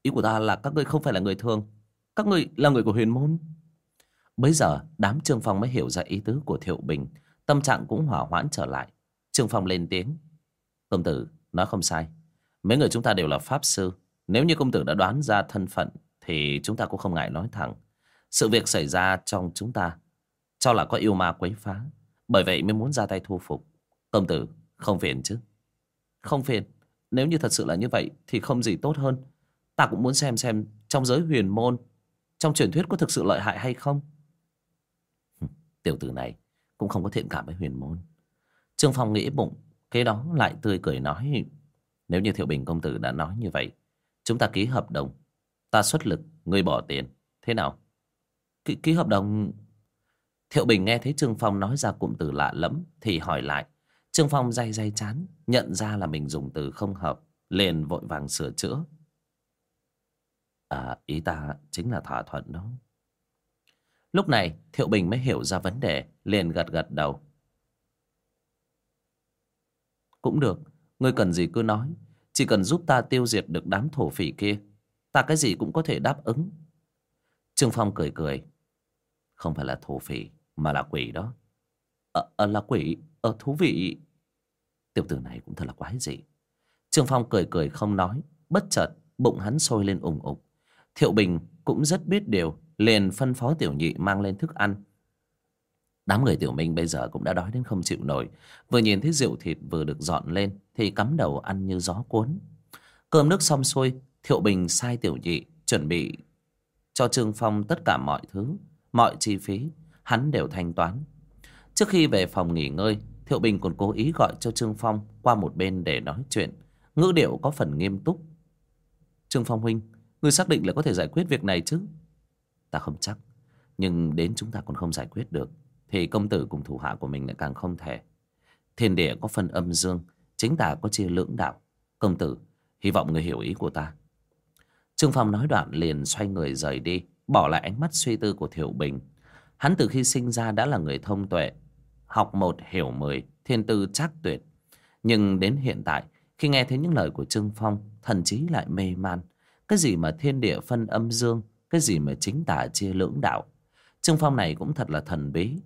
Ý của ta là các ngươi không phải là người thường, các ngươi là người của huyền môn. Bây giờ đám Trương Phong mới hiểu ra ý tứ của Thiệu Bình, tâm trạng cũng hỏa hoãn trở lại. Trương Phong lên tiếng. Công tử, nói không sai. Mấy người chúng ta đều là Pháp Sư. Nếu như công tử đã đoán ra thân phận thì chúng ta cũng không ngại nói thẳng. Sự việc xảy ra trong chúng ta cho là có yêu ma quấy phá. Bởi vậy mới muốn ra tay thu phục. Công tử, không phiền chứ? Không phiền. Nếu như thật sự là như vậy thì không gì tốt hơn. Ta cũng muốn xem xem trong giới huyền môn, trong truyền thuyết có thực sự lợi hại hay không. Tiểu tử này cũng không có thiện cảm với huyền môn. Trương Phong nghĩ bụng, kế đó lại tươi cười nói, nếu như Thiệu Bình công tử đã nói như vậy, chúng ta ký hợp đồng, ta xuất lực, ngươi bỏ tiền, thế nào? Ký, ký hợp đồng... Thiệu Bình nghe thấy Trương Phong nói ra cụm từ lạ lẫm thì hỏi lại. Trương Phong day day chán, nhận ra là mình dùng từ không hợp, liền vội vàng sửa chữa. À, ý ta chính là thỏa thuận đó. Lúc này, Thiệu Bình mới hiểu ra vấn đề, liền gật gật đầu. Cũng được, ngươi cần gì cứ nói. Chỉ cần giúp ta tiêu diệt được đám thổ phỉ kia, ta cái gì cũng có thể đáp ứng. Trương Phong cười cười. Không phải là thổ phỉ, mà là quỷ đó. Ờ, à, là quỷ, ờ, thú vị. Tiểu tử này cũng thật là quái dị. Trương Phong cười cười không nói, bất chợt bụng hắn sôi lên ủng ục. Thiệu Bình cũng rất biết điều, liền phân phó tiểu nhị mang lên thức ăn. Đám người tiểu minh bây giờ cũng đã đói đến không chịu nổi. Vừa nhìn thấy rượu thịt vừa được dọn lên thì cắm đầu ăn như gió cuốn. Cơm nước xong xuôi, Thiệu Bình sai tiểu nhị chuẩn bị cho Trương Phong tất cả mọi thứ, mọi chi phí, hắn đều thanh toán. Trước khi về phòng nghỉ ngơi, Thiệu Bình còn cố ý gọi cho Trương Phong qua một bên để nói chuyện. Ngữ điệu có phần nghiêm túc. Trương Phong huynh, ngươi xác định là có thể giải quyết việc này chứ? Ta không chắc, nhưng đến chúng ta còn không giải quyết được thì công tử cùng thủ hạ của mình lại càng không thể. Thiên địa có phân âm dương, chính ta có chia lưỡng đạo. Công tử, hy vọng người hiểu ý của ta. Trương Phong nói đoạn liền xoay người rời đi, bỏ lại ánh mắt suy tư của Thiệu Bình. Hắn từ khi sinh ra đã là người thông tuệ, học một hiểu mười, thiên tư chắc tuyệt. Nhưng đến hiện tại, khi nghe thấy những lời của Trương Phong, thần trí lại mê man. Cái gì mà thiên địa phân âm dương, cái gì mà chính tả chia lưỡng đạo. Trương Phong này cũng thật là thần bí,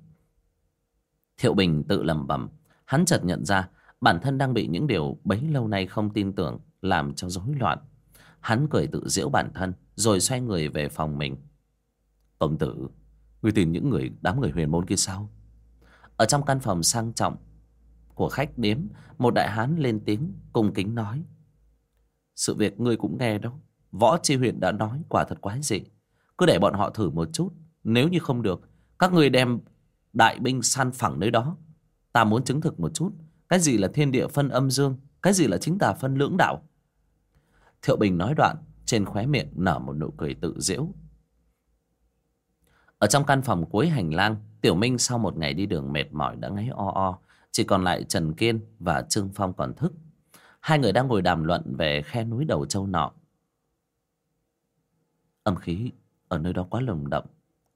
Thiệu Bình tự lầm bầm Hắn chợt nhận ra bản thân đang bị những điều bấy lâu nay không tin tưởng làm cho rối loạn. Hắn cười tự giễu bản thân rồi xoay người về phòng mình. Công tử, người tìm những người đám người huyền môn kia sao? Ở trong căn phòng sang trọng của khách điếm, một đại hán lên tiếng cung kính nói. Sự việc ngươi cũng nghe đâu. Võ Chi Huyền đã nói quả thật quái dị. Cứ để bọn họ thử một chút. Nếu như không được, các người đem đại binh san phẳng nơi đó ta muốn chứng thực một chút cái gì là thiên địa phân âm dương cái gì là chính tà phân lưỡng đạo thiệu bình nói đoạn trên khóe miệng nở một nụ cười tự diễu ở trong căn phòng cuối hành lang tiểu minh sau một ngày đi đường mệt mỏi đã ngáy o o chỉ còn lại trần kiên và trương phong còn thức hai người đang ngồi đàm luận về khe núi đầu châu nọ âm khí ở nơi đó quá lồng đậm.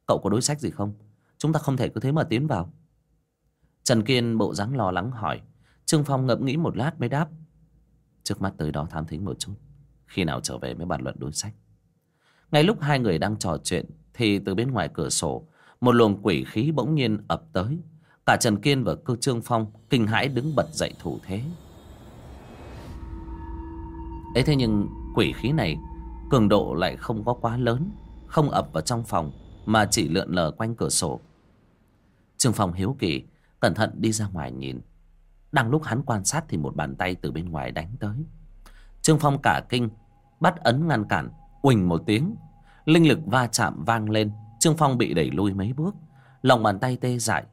Cậu có đối sách gì không? Chúng ta không thể cứ thế mà tiến vào. Trần Kiên bộ dáng lo lắng hỏi. Trương Phong ngẫm nghĩ một lát mới đáp. Trước mắt tới đó thám thính một chút. Khi nào trở về mới bàn luận đối sách? Ngay lúc hai người đang trò chuyện Thì từ bên ngoài cửa sổ, Một luồng quỷ khí bỗng nhiên ập tới. Cả Trần Kiên và cơ Trương Phong Kinh hãi đứng bật dậy thủ thế. Ấy thế nhưng quỷ khí này Cường độ lại không có quá lớn, Không ập vào trong phòng, Mà chỉ lượn lờ quanh cửa sổ. Trương Phong hiếu kỳ, Cẩn thận đi ra ngoài nhìn. Đang lúc hắn quan sát thì một bàn tay từ bên ngoài đánh tới. Trương Phong cả kinh, Bắt ấn ngăn cản, Uỳnh một tiếng. Linh lực va chạm vang lên, Trương Phong bị đẩy lui mấy bước. Lòng bàn tay tê dại.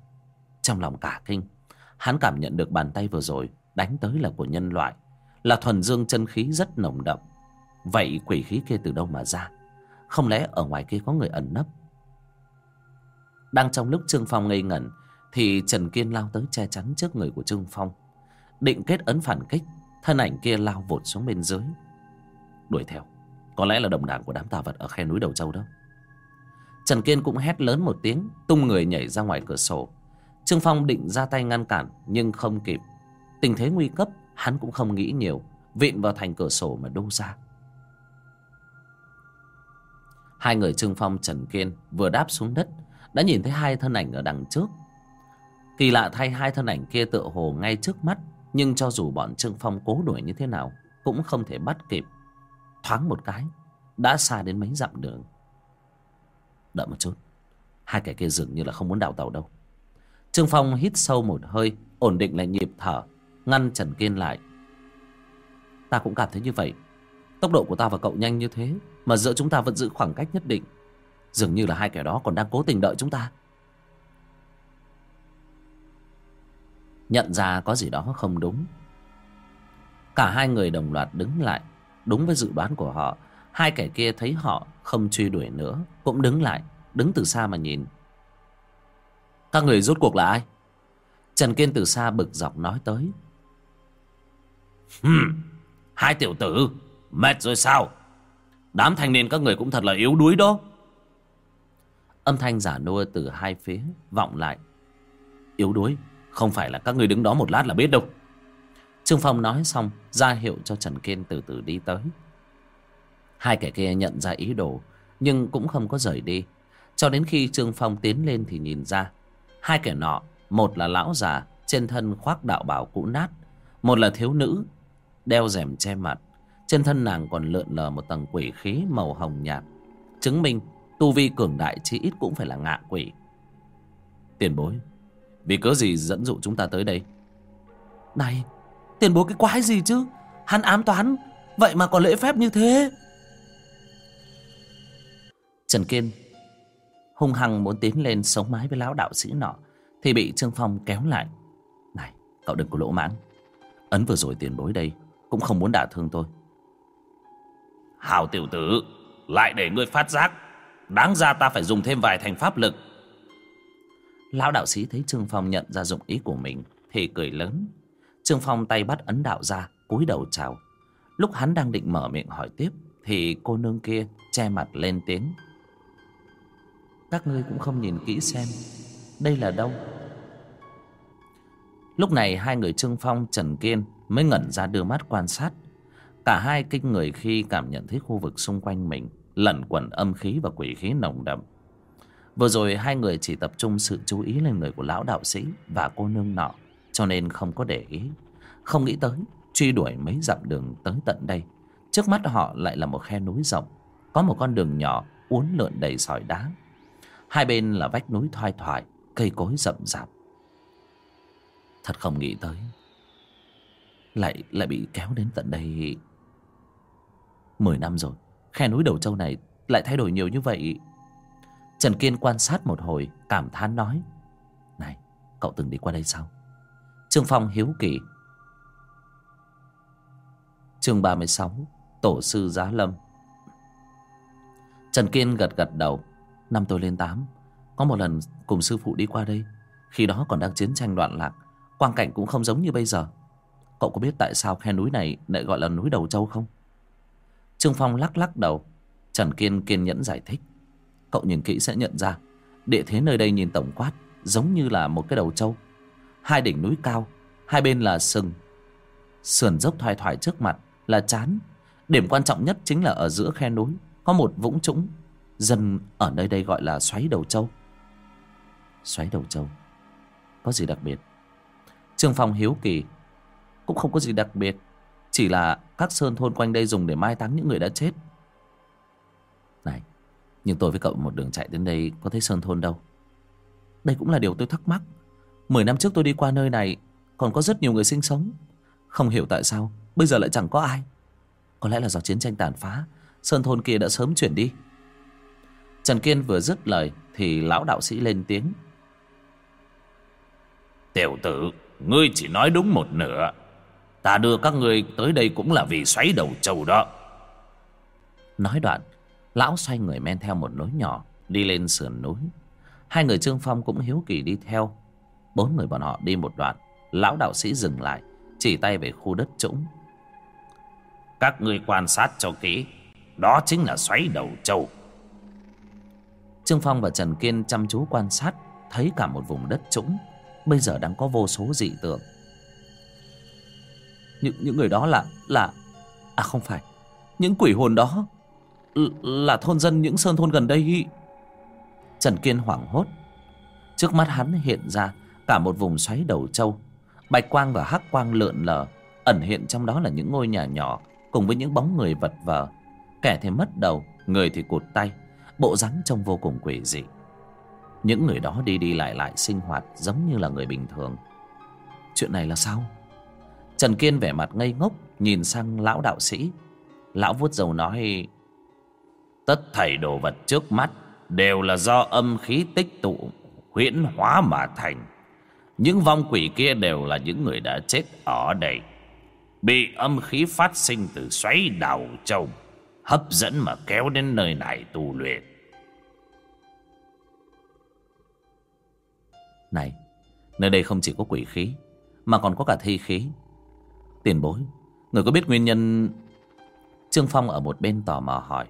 Trong lòng cả kinh, Hắn cảm nhận được bàn tay vừa rồi Đánh tới là của nhân loại, Là thuần dương chân khí rất nồng đậm. Vậy quỷ khí kia từ đâu mà ra? Không lẽ ở ngoài kia có người ẩn nấp? Đang trong lúc Trương Phong ngây ngẩn, Thì Trần Kiên lao tới che chắn trước người của Trương Phong. Định kết ấn phản kích, thân ảnh kia lao vụt xuống bên dưới. Đuổi theo. Có lẽ là đồng đảng của đám tà vật ở khe núi đầu châu đó. Trần kiên cũng hét lớn một tiếng, tung người nhảy ra ngoài cửa sổ. Trương phong định ra tay ngăn cản, nhưng không kịp. Tình thế nguy cấp, hắn cũng không nghĩ nhiều, vịn vào thành cửa sổ mà đô ra hai người trương phong, trần kiên vừa đáp xuống đất, đã nhìn thấy hai thân ảnh ở đằng trước. Kỳ lạ thay hai thân ảnh kia tựa hồ ngay trước mắt, nhưng cho dù bọn trương phong cố đuổi như thế nào, cũng không thể bắt kịp. Thoáng một cái, đã xa đến mấy dặm đường. Đợi một chút, hai kẻ kia dường như là không muốn đào tàu đâu. Trương phong hít sâu một hơi, ổn định lại nhịp thở, ngăn trần kiên lại. Ta cũng cảm thấy như vậy. Tốc độ của ta và cậu nhanh như thế mà giữa chúng ta vẫn giữ khoảng cách nhất định. Dường như là hai kẻ đó còn đang cố tình đợi chúng ta. Nhận ra có gì đó không đúng. Cả hai người đồng loạt đứng lại. Đúng với dự đoán của họ hai kẻ kia thấy họ không truy đuổi nữa cũng đứng lại đứng từ xa mà nhìn. Các người rốt cuộc là ai? Trần kiên từ xa bực dọc nói tới. Hừm, hai tiểu tử mệt rồi sao? Đám thanh niên các người cũng thật là yếu đuối đó. Âm thanh giả nua từ hai phía vọng lại. Yếu đuối, không phải là các người đứng đó một lát là biết đâu. Trương phong nói xong, ra hiệu cho trần kiên từ từ đi tới. Hai kẻ kia nhận ra ý đồ, nhưng cũng không có rời đi. Cho đến khi trương phong tiến lên thì nhìn ra, hai kẻ nọ, một là lão già trên thân khoác đạo bào cũ nát, một là thiếu nữ, đeo rèm che mặt trên thân nàng còn lượn lờ một tầng quỷ khí màu hồng nhạt chứng minh tu vi cường đại chỉ ít cũng phải là ngạ quỷ. Tiền bối vì cớ gì dẫn dụ chúng ta tới đây? Này tiền bối cái quái gì chứ? Hắn ám toán vậy mà còn lễ phép như thế. Trần kiên hung hăng muốn tiến lên sống mái với lão đạo sĩ nọ thì bị trương phong kéo lại. Này cậu đừng có lỗ mãng. Ấn vừa rồi tiền bối đây cũng không muốn đả thương tôi hào tiểu tử, lại để ngươi phát giác. Đáng ra ta phải dùng thêm vài thành pháp lực. Lão đạo sĩ thấy trương phong nhận ra dụng ý của mình, thì cười lớn. Trương phong tay bắt ấn đạo ra, cúi đầu chào. Lúc hắn đang định mở miệng hỏi tiếp, thì cô nương kia che mặt lên tiếng. Các ngươi cũng không nhìn kỹ xem, đây là đâu? Lúc này hai người trương phong trần kiên mới ngẩn ra đưa mắt quan sát cả hai kinh người khi cảm nhận thấy khu vực xung quanh mình lẩn quẩn âm khí và quỷ khí nồng đậm. Vừa rồi hai người chỉ tập trung sự chú ý lên người của lão đạo sĩ và cô nương nọ, cho nên không có để ý. Không nghĩ tới, truy đuổi mấy dặm đường tới tận đây. Trước mắt họ lại là một khe núi rộng, có một con đường nhỏ uốn lượn đầy sỏi đá. Hai bên là vách núi thoai thoải, cây cối rậm rạp. Thật không nghĩ tới, lại lại bị kéo đến tận đây mười năm rồi. Khe núi đầu châu này lại thay đổi nhiều như vậy. Trần kiên quan sát một hồi, cảm thán nói, này, cậu từng đi qua đây sao? Trương phong hiếu kỳ. Chương ba mươi sáu, tổ sư giá lâm. Trần kiên gật gật đầu, năm tôi lên tám, có một lần cùng sư phụ đi qua đây, khi đó còn đang chiến tranh loạn lạc, quang cảnh cũng không giống như bây giờ. Cậu có biết tại sao khe núi này lại gọi là núi đầu châu không? Trương phong lắc lắc đầu. Trần kiên kiên nhẫn giải thích. Cậu nhìn kỹ sẽ nhận ra. Địa thế nơi đây nhìn tổng quát, giống như là một cái đầu trâu. Hai đỉnh núi cao, hai bên là sừng. Sườn dốc thoai thoải trước mặt là chán. Điểm quan trọng nhất chính là ở giữa khe núi, có một vũng trũng. Dân ở nơi đây gọi là xoáy đầu trâu. Xoáy đầu trâu. Có gì đặc biệt? Trương phong hiếu kỳ. Cũng không có gì đặc biệt chỉ là các sơn thôn quanh đây dùng để mai táng những người đã chết. Này, nhưng tôi với cậu một đường chạy đến đây có thấy sơn thôn đâu? Đây cũng là điều tôi thắc mắc. Mười năm trước tôi đi qua nơi này, còn có rất nhiều người sinh sống. Không hiểu tại sao, bây giờ lại chẳng có ai. Có lẽ là do chiến tranh tàn phá, sơn thôn kia đã sớm chuyển đi. Trần kiên vừa dứt lời thì lão đạo sĩ lên tiếng. Tiểu tử, ngươi chỉ nói đúng một nửa ta đưa các ngươi tới đây cũng là vì xoáy đầu trâu đó. Nói đoạn, lão xoay người men theo một lối nhỏ, đi lên sườn núi. Hai người trương phong cũng hiếu kỳ đi theo. Bốn người bọn họ đi một đoạn, lão đạo sĩ dừng lại, chỉ tay về khu đất trũng. Các ngươi quan sát cho kỹ, Đó chính là xoáy đầu châu Trương Phong và Trần Kiên chăm chú quan sát, Thấy cả một vùng đất trũng. Bây giờ đang có vô số dị tượng những, những người đó là là À không phải Những quỷ hồn đó Là thôn dân những sơn thôn gần đây. Trần Kiên hoảng hốt. Trước mắt hắn hiện ra Cả một vùng xoáy đầu trâu Bạch quang và hắc quang lượn lờ Ẩn hiện trong đó là những ngôi nhà nhỏ Cùng với những bóng người vật vờ. Kẻ thì mất đầu Người thì cụt tay Bộ dáng trông vô cùng quỷ dị. Những người đó đi đi lại lại sinh hoạt Giống như là người bình thường. Chuyện này là sao? Trần Kiên vẻ mặt ngây ngốc, Nhìn sang lão đạo sĩ. Lão vuốt dầu nói, Tất thảy đồ vật trước mắt Đều là do âm khí tích tụ, Huyễn hóa mà thành. Những vong quỷ kia đều là những người đã chết ở đây. Bị âm khí phát sinh từ xoáy đầu châu Hấp dẫn mà kéo đến nơi này tu luyện. Này, Nơi đây không chỉ có quỷ khí, Mà còn có cả thi khí. Tiền bối. Người có biết nguyên nhân Trương Phong ở một bên tò mò hỏi.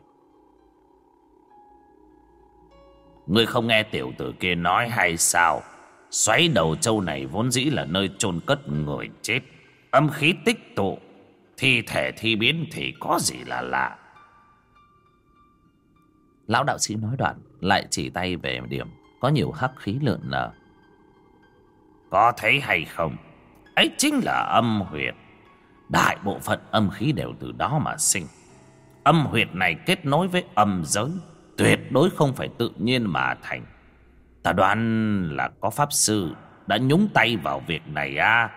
Người không nghe tiểu tử kia nói hay sao? Xoáy đầu châu này vốn dĩ là nơi chôn cất người chết. Âm khí tích tụ, Thi thể thi biến thì có gì là lạ? Lão đạo sĩ nói đoạn, Lại chỉ tay về điểm, Có nhiều hắc khí lượn lờ. Có thấy hay không? Ấy chính là âm huyệt. Đại bộ phận âm khí đều từ đó mà sinh. Âm huyệt này kết nối với âm giới, Tuyệt đối không phải tự nhiên mà thành. Ta đoán là có pháp sư Đã nhúng tay vào việc này à?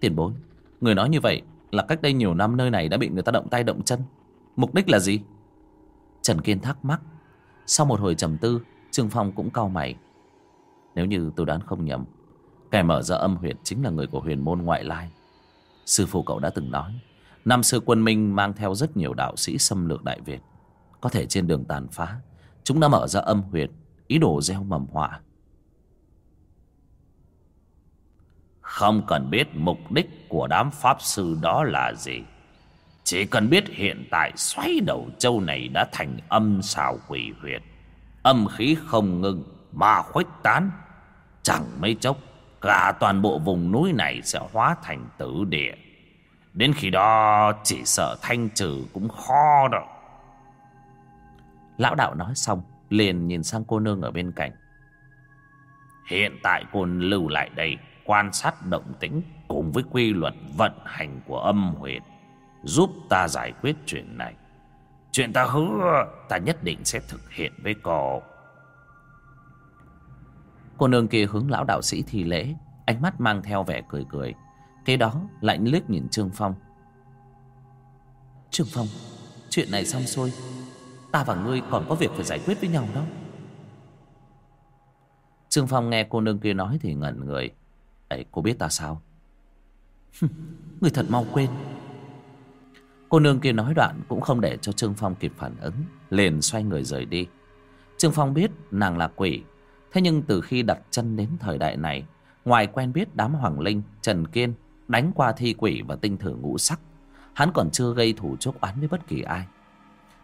Tiền bối, Người nói như vậy là cách đây nhiều năm nơi này đã bị người ta động tay động chân. Mục đích là gì? Trần Kiên thắc mắc. Sau một hồi trầm tư, Trương Phong cũng cau mày. Nếu như tôi đoán không nhầm Kẻ mở ra âm huyệt chính là người của huyền môn ngoại lai. Sư phụ cậu đã từng nói, Năm xưa quân Minh mang theo rất nhiều đạo sĩ xâm lược Đại Việt. Có thể trên đường tàn phá, Chúng đã mở ra âm huyệt, Ý đồ gieo mầm họa. Không cần biết mục đích của đám pháp sư đó là gì. Chỉ cần biết hiện tại xoáy đầu châu này đã thành âm xào quỷ huyệt. Âm khí không ngừng mà khuếch tán. Chẳng mấy chốc Cả toàn bộ vùng núi này sẽ hóa thành tử địa. Đến khi đó, chỉ sợ thanh trừ cũng khó đâu Lão đạo nói xong, Liền nhìn sang cô nương ở bên cạnh. Hiện tại cô lưu lại đây, Quan sát động tĩnh Cùng với quy luật vận hành của âm huyệt Giúp ta giải quyết chuyện này. Chuyện ta hứa, Ta nhất định sẽ thực hiện với cô. Cô nương kia hướng lão đạo sĩ thi lễ, Ánh mắt mang theo vẻ cười cười. Kế đó, lạnh liếc nhìn Trương Phong. Trương Phong, Chuyện này xong xuôi. Ta và ngươi còn có việc phải giải quyết với nhau đó. Trương Phong nghe cô nương kia nói thì ngẩn người. Ấy cô biết ta sao? Người thật mau quên. Cô nương kia nói đoạn cũng không để cho Trương Phong kịp phản ứng, Liền xoay người rời đi. Trương Phong biết nàng là quỷ Thế nhưng từ khi đặt chân đến thời đại này Ngoài quen biết đám Hoàng Linh, Trần Kiên Đánh qua thi quỷ và tinh thử ngũ sắc Hắn còn chưa gây thủ chốc oán với bất kỳ ai.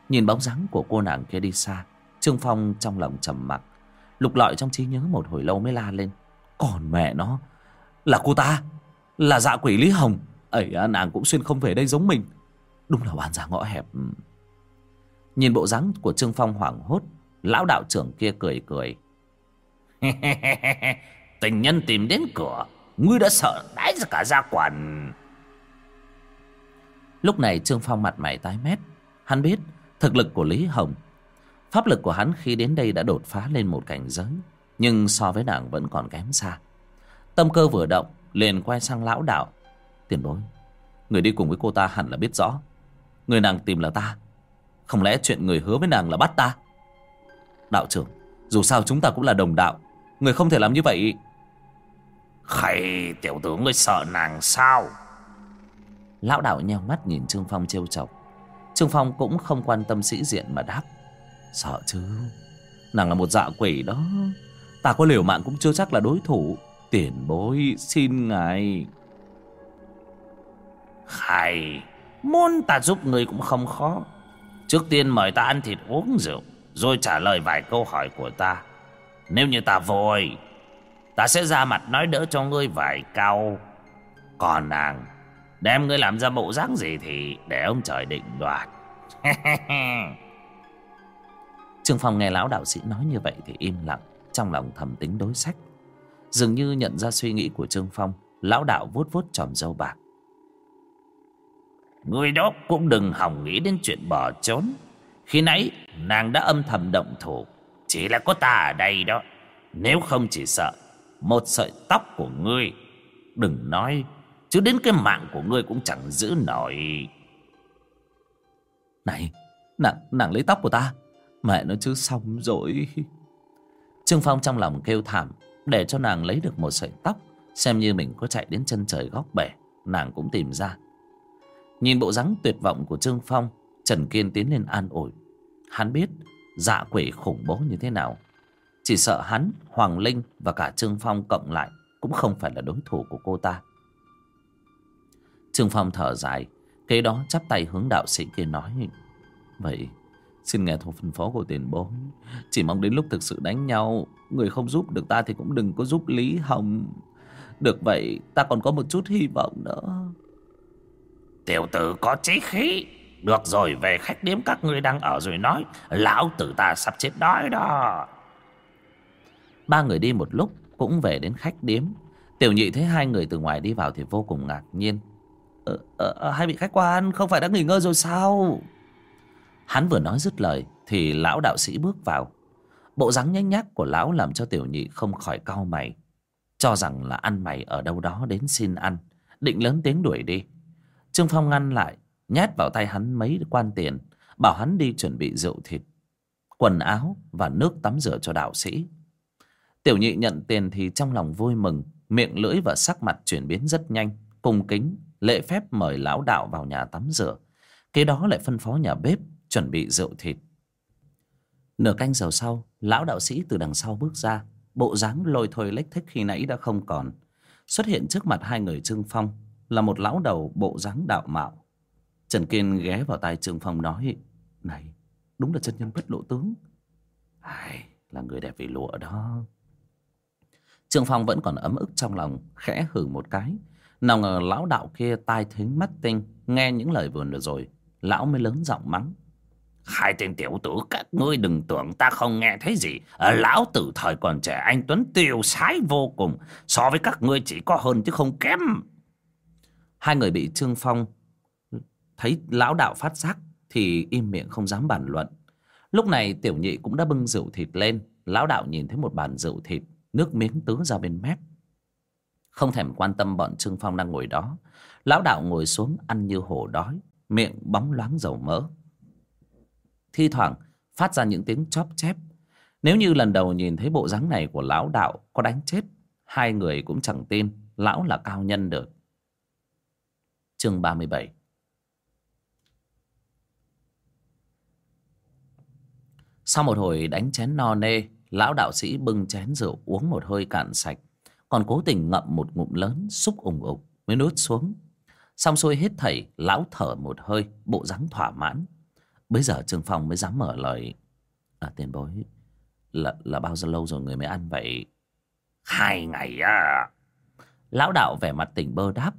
Nhìn bóng dáng của cô nàng kia đi xa Trương Phong trong lòng trầm mặc Lục lọi trong trí nhớ một hồi lâu mới la lên. Còn mẹ nó Là cô ta Là dạ quỷ Lý Hồng. Ấy à, nàng cũng xuyên không về đây giống mình. Đúng là oan gia ngõ hẹp. Nhìn bộ dáng của Trương Phong hoảng hốt Lão đạo trưởng kia cười cười. Tình nhân tìm đến cửa, Ngươi đã sợ đáy ra cả gia quần. Lúc này Trương Phong mặt mày tái mét. Hắn biết thực lực của Lý Hồng, Pháp lực của hắn khi đến đây đã đột phá lên một cảnh giới, Nhưng so với nàng vẫn còn kém xa. Tâm cơ vừa động, liền quay sang lão đạo. Tiền bối, Người đi cùng với cô ta hẳn là biết rõ. Người nàng tìm là ta. Không lẽ chuyện người hứa với nàng là bắt ta? Đạo trưởng, Dù sao chúng ta cũng là đồng đạo Người không thể làm như vậy. Khẩy tiểu tử ngươi sợ nàng sao? Lão đạo nheo mắt nhìn Trương Phong trêu chọc. Trương Phong cũng không quan tâm sĩ diện mà đáp. Sợ chứ. Nàng là một dạ quỷ đó. Ta có liều mạng cũng chưa chắc là đối thủ. Tiền bối xin ngài. Hay Muốn ta giúp người cũng không khó. Trước tiên mời ta ăn thịt uống rượu Rồi trả lời vài câu hỏi của ta nếu như ta vội, Ta sẽ ra mặt nói đỡ cho ngươi vài câu. Còn nàng, Đem ngươi làm ra bộ dáng gì thì Để ông trời định đoạt. Trương Phong nghe lão đạo sĩ nói như vậy Thì im lặng, Trong lòng thầm tính đối sách. Dường như nhận ra suy nghĩ của Trương Phong, Lão đạo vuốt vuốt tròm dâu bạc. Người đó cũng đừng hỏng nghĩ đến chuyện bỏ trốn. Khi nãy, nàng đã âm thầm động thủ. Chỉ là có ta ở đây đó. Nếu không chỉ sợ Một sợi tóc của ngươi Đừng nói Chứ đến cái mạng của ngươi cũng chẳng giữ nổi. Này Nàng, nàng lấy tóc của ta. Mẹ nó chứ xong rồi. Trương Phong trong lòng kêu thảm Để cho nàng lấy được một sợi tóc Xem như mình có chạy đến chân trời góc bể Nàng cũng tìm ra. Nhìn bộ dáng tuyệt vọng của Trương Phong Trần Kiên tiến lên an ủi. Hắn biết dạ quỷ khủng bố như thế nào? Chỉ sợ hắn, Hoàng Linh và cả Trương Phong cộng lại Cũng không phải là đối thủ của cô ta. Trương Phong thở dài Kế đó chắp tay hướng đạo sĩ kia nói Vậy Xin nghe thuộc phân phó của tiền bối. Chỉ mong đến lúc thực sự đánh nhau Người không giúp được ta thì cũng đừng có giúp Lý Hồng. Được vậy ta còn có một chút hy vọng nữa. Tiểu tử có chí khí. Được rồi về khách điếm các ngươi đang ở rồi nói Lão tử ta sắp chết đói đó. Ba người đi một lúc Cũng về đến khách điếm. Tiểu nhị thấy hai người từ ngoài đi vào Thì vô cùng ngạc nhiên. Ờ, ờ, ờ Hai vị khách quan không phải đã nghỉ ngơi rồi sao? Hắn vừa nói dứt lời Thì lão đạo sĩ bước vào. Bộ dáng nhanh nhác của lão làm cho tiểu nhị không khỏi cau mày. Cho rằng là ăn mày ở đâu đó đến xin ăn. Định lớn tiếng đuổi đi. Trương Phong ngăn lại Nhét vào tay hắn mấy quan tiền, Bảo hắn đi chuẩn bị rượu thịt, Quần áo và nước tắm rửa cho đạo sĩ. Tiểu nhị nhận tiền thì trong lòng vui mừng, Miệng lưỡi và sắc mặt chuyển biến rất nhanh, Cung kính, Lễ phép mời lão đạo vào nhà tắm rửa. Kế đó lại phân phó nhà bếp Chuẩn bị rượu thịt. Nửa canh giờ sau, Lão đạo sĩ từ đằng sau bước ra, Bộ dáng lôi thôi lếch thích khi nãy đã không còn. Xuất hiện trước mặt hai người Trương Phong, là một lão đầu bộ dáng đạo mạo. Trần Kiên ghé vào tai Trương Phong nói, Này, đúng là chân nhân bất lộ tướng. Ai, là người đẹp vì lụa đó. Trương Phong vẫn còn ấm ức trong lòng, khẽ hử một cái. Nào ngờ lão đạo kia tai thính mắt tinh, nghe những lời vừa được rồi, lão mới lớn giọng mắng. Hai tên tiểu tử các ngươi đừng tưởng ta không nghe thấy gì. Ờ, lão tử thời còn trẻ anh Tuấn tiêu sái vô cùng. So với các ngươi chỉ có hơn chứ không kém. Hai người bị Trương Phong thấy lão đạo phát giác thì im miệng không dám bàn luận. Lúc này tiểu nhị cũng đã bưng rượu thịt lên. Lão đạo nhìn thấy một bàn rượu thịt, nước miếng tứ ra bên mép. Không thèm quan tâm bọn Trương Phong đang ngồi đó. Lão đạo ngồi xuống ăn như hổ đói, miệng bóng loáng dầu mỡ. Thi thoảng phát ra những tiếng chóp chép. Nếu như lần đầu nhìn thấy bộ dáng này của lão đạo có đánh chết, hai người cũng chẳng tin lão là cao nhân được chương 37 Sau một hồi đánh chén no nê Lão đạo sĩ bưng chén rượu uống một hơi cạn sạch Còn cố tình ngậm một ngụm lớn Xúc ủng ục mới nuốt xuống. Xong xuôi hết thảy Lão thở một hơi Bộ dáng thỏa mãn. Bây giờ Trương Phong mới dám mở lời À tiền bối Là, là bao giờ lâu rồi người mới ăn vậy? Hai ngày à. Lão đạo vẻ mặt tỉnh bơ đáp.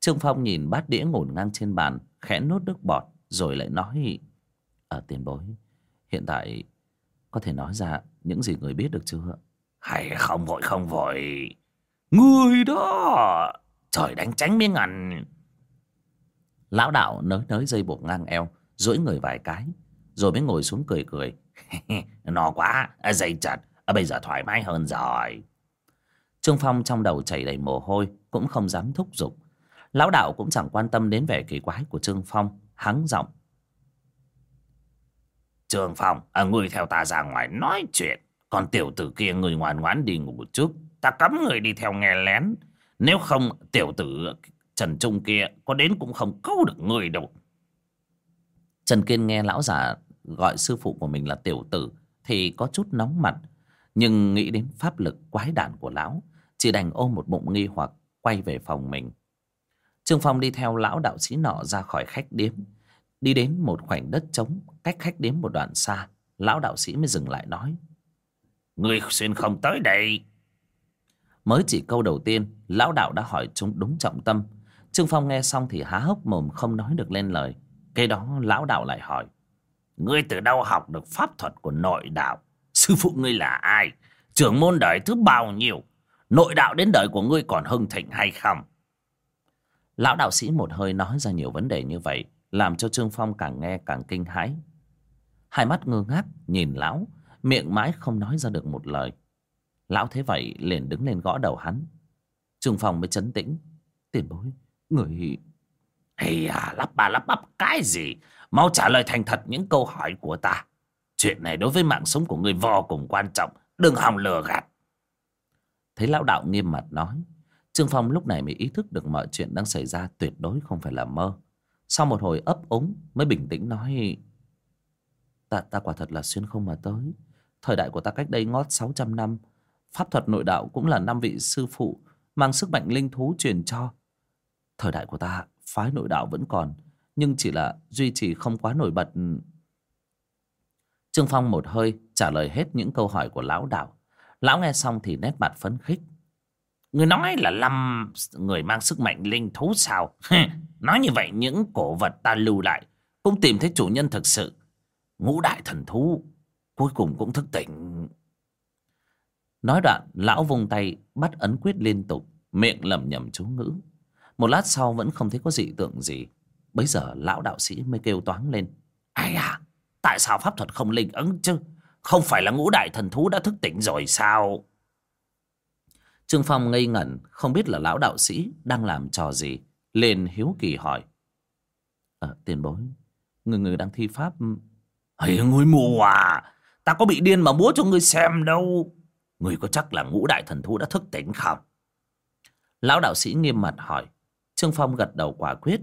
Trương Phong nhìn bát đĩa ngổn ngang trên bàn, khẽ nốt nước bọt, rồi lại nói. À, tiền bối, hiện tại có thể nói ra những gì người biết được chưa? Hay không vội không vội. Người đó, trời đánh tránh miếng ăn. Lão đạo nới nới dây buộc ngang eo, duỗi người vài cái, rồi mới ngồi xuống cười cười. no quá, dây chặt, bây giờ thoải mái hơn rồi. Trương Phong trong đầu chảy đầy mồ hôi, cũng không dám thúc giục Lão đạo cũng chẳng quan tâm đến vẻ kỳ quái của Trương Phong Hắng giọng Trường Phong à, Ngươi theo ta ra ngoài nói chuyện. Còn tiểu tử kia người ngoan ngoãn đi ngủ trước Ta cấm người đi theo nghe lén. Nếu không tiểu tử Trần Trung kia Có đến cũng không câu được người đâu. Trần Kiên nghe lão già Gọi sư phụ của mình là tiểu tử Thì có chút nóng mặt Nhưng nghĩ đến pháp lực quái đản của lão Chỉ đành ôm một bụng nghi hoặc Quay về phòng mình. Trương phong đi theo lão đạo sĩ nọ ra khỏi khách điếm đi đến một khoảnh đất trống cách khách điếm một đoạn xa lão đạo sĩ mới dừng lại nói người xuyên không tới đây. Mới chỉ câu đầu tiên lão đạo đã hỏi chúng đúng trọng tâm. Trương phong nghe xong thì há hốc mồm không nói được lên lời. Cái đó lão đạo lại hỏi ngươi từ đâu học được pháp thuật của nội đạo? Sư phụ ngươi là ai? Trưởng môn đời thứ bao nhiêu? Nội đạo đến đời của ngươi còn hưng thịnh hay không? Lão đạo sĩ một hơi nói ra nhiều vấn đề như vậy làm cho trương phong càng nghe càng kinh hãi. Hai mắt ngơ ngác, nhìn lão, miệng mãi không nói ra được một lời. Lão thế vậy liền đứng lên gõ đầu hắn. Trương phong mới chấn tĩnh. Tiền bối, người hay à lắp bà lắp bắp, cái gì? Mau trả lời thành thật những câu hỏi của ta. Chuyện này đối với mạng sống của người vô cùng quan trọng, đừng hòng lừa gạt. Thấy lão đạo nghiêm mặt nói, trương phong lúc này mới ý thức được mọi chuyện đang xảy ra tuyệt đối không phải là mơ sau một hồi ấp ống mới bình tĩnh nói, ta ta quả thật là xuyên không mà tới. Thời đại của ta cách đây ngót sáu trăm năm, pháp thuật nội đạo cũng là năm vị sư phụ mang sức mạnh linh thú truyền cho. Thời đại của ta, phái nội đạo vẫn còn, nhưng chỉ là duy trì không quá nổi bật. Trương phong một hơi trả lời hết những câu hỏi của lão đạo. Lão nghe xong thì nét mặt phấn khích người nói là lâm người mang sức mạnh linh thú sao? Nói như vậy những cổ vật ta lưu lại cũng tìm thấy chủ nhân thực sự. Ngũ đại thần thú cuối cùng cũng thức tỉnh. Nói đoạn, lão vung tay bắt ấn quyết liên tục, miệng lẩm nhẩm chú ngữ. Một lát sau vẫn không thấy có dị tượng gì. Bấy giờ, lão đạo sĩ mới kêu toáng lên. Ai à tại sao pháp thuật không linh ứng chứ? Không phải là ngũ đại thần thú đã thức tỉnh rồi sao? Trương phong ngây ngẩn, không biết là lão đạo sĩ đang làm trò gì, liền hiếu kỳ hỏi. Ờ tiền bối, người người đang thi pháp ừ. Hãy ngồi mù à Ta có bị điên mà múa cho ngươi xem đâu. Ngươi có chắc là ngũ đại thần thú đã thức tỉnh không? Lão đạo sĩ nghiêm mặt hỏi. Trương Phong gật đầu quả quyết.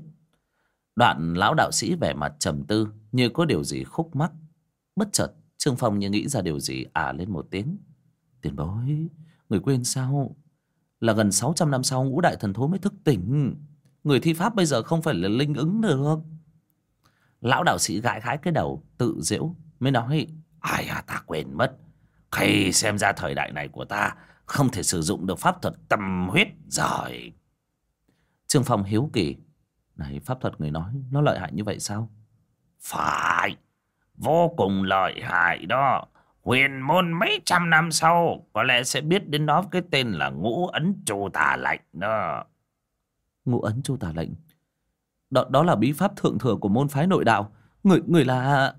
Đoạn lão đạo sĩ vẻ mặt trầm tư, Như có điều gì khúc mắc. Bất chợt, Trương Phong như nghĩ ra điều gì à lên một tiếng. Tiền bối Người quên sao? Là gần 600 năm sau ngũ đại thần thú mới thức tỉnh. Người thi pháp bây giờ không phải là linh ứng được. Lão đạo sĩ gãi khái cái đầu, Tự diễu mới nói, Ai à ta quên mất. Khi xem ra thời đại này của ta, Không thể sử dụng được pháp thuật tâm huyết rồi Trương Phong hiếu kỳ. Này, pháp thuật người nói, Nó lợi hại như vậy sao? Phải, Vô cùng lợi hại đó. Huyền môn mấy trăm năm sau Có lẽ sẽ biết đến nó cái tên là ngũ ấn chu tà lệnh đó. Ngũ ấn chu tà lệnh đó, đó là bí pháp thượng thừa của môn phái nội đạo. Người, người là...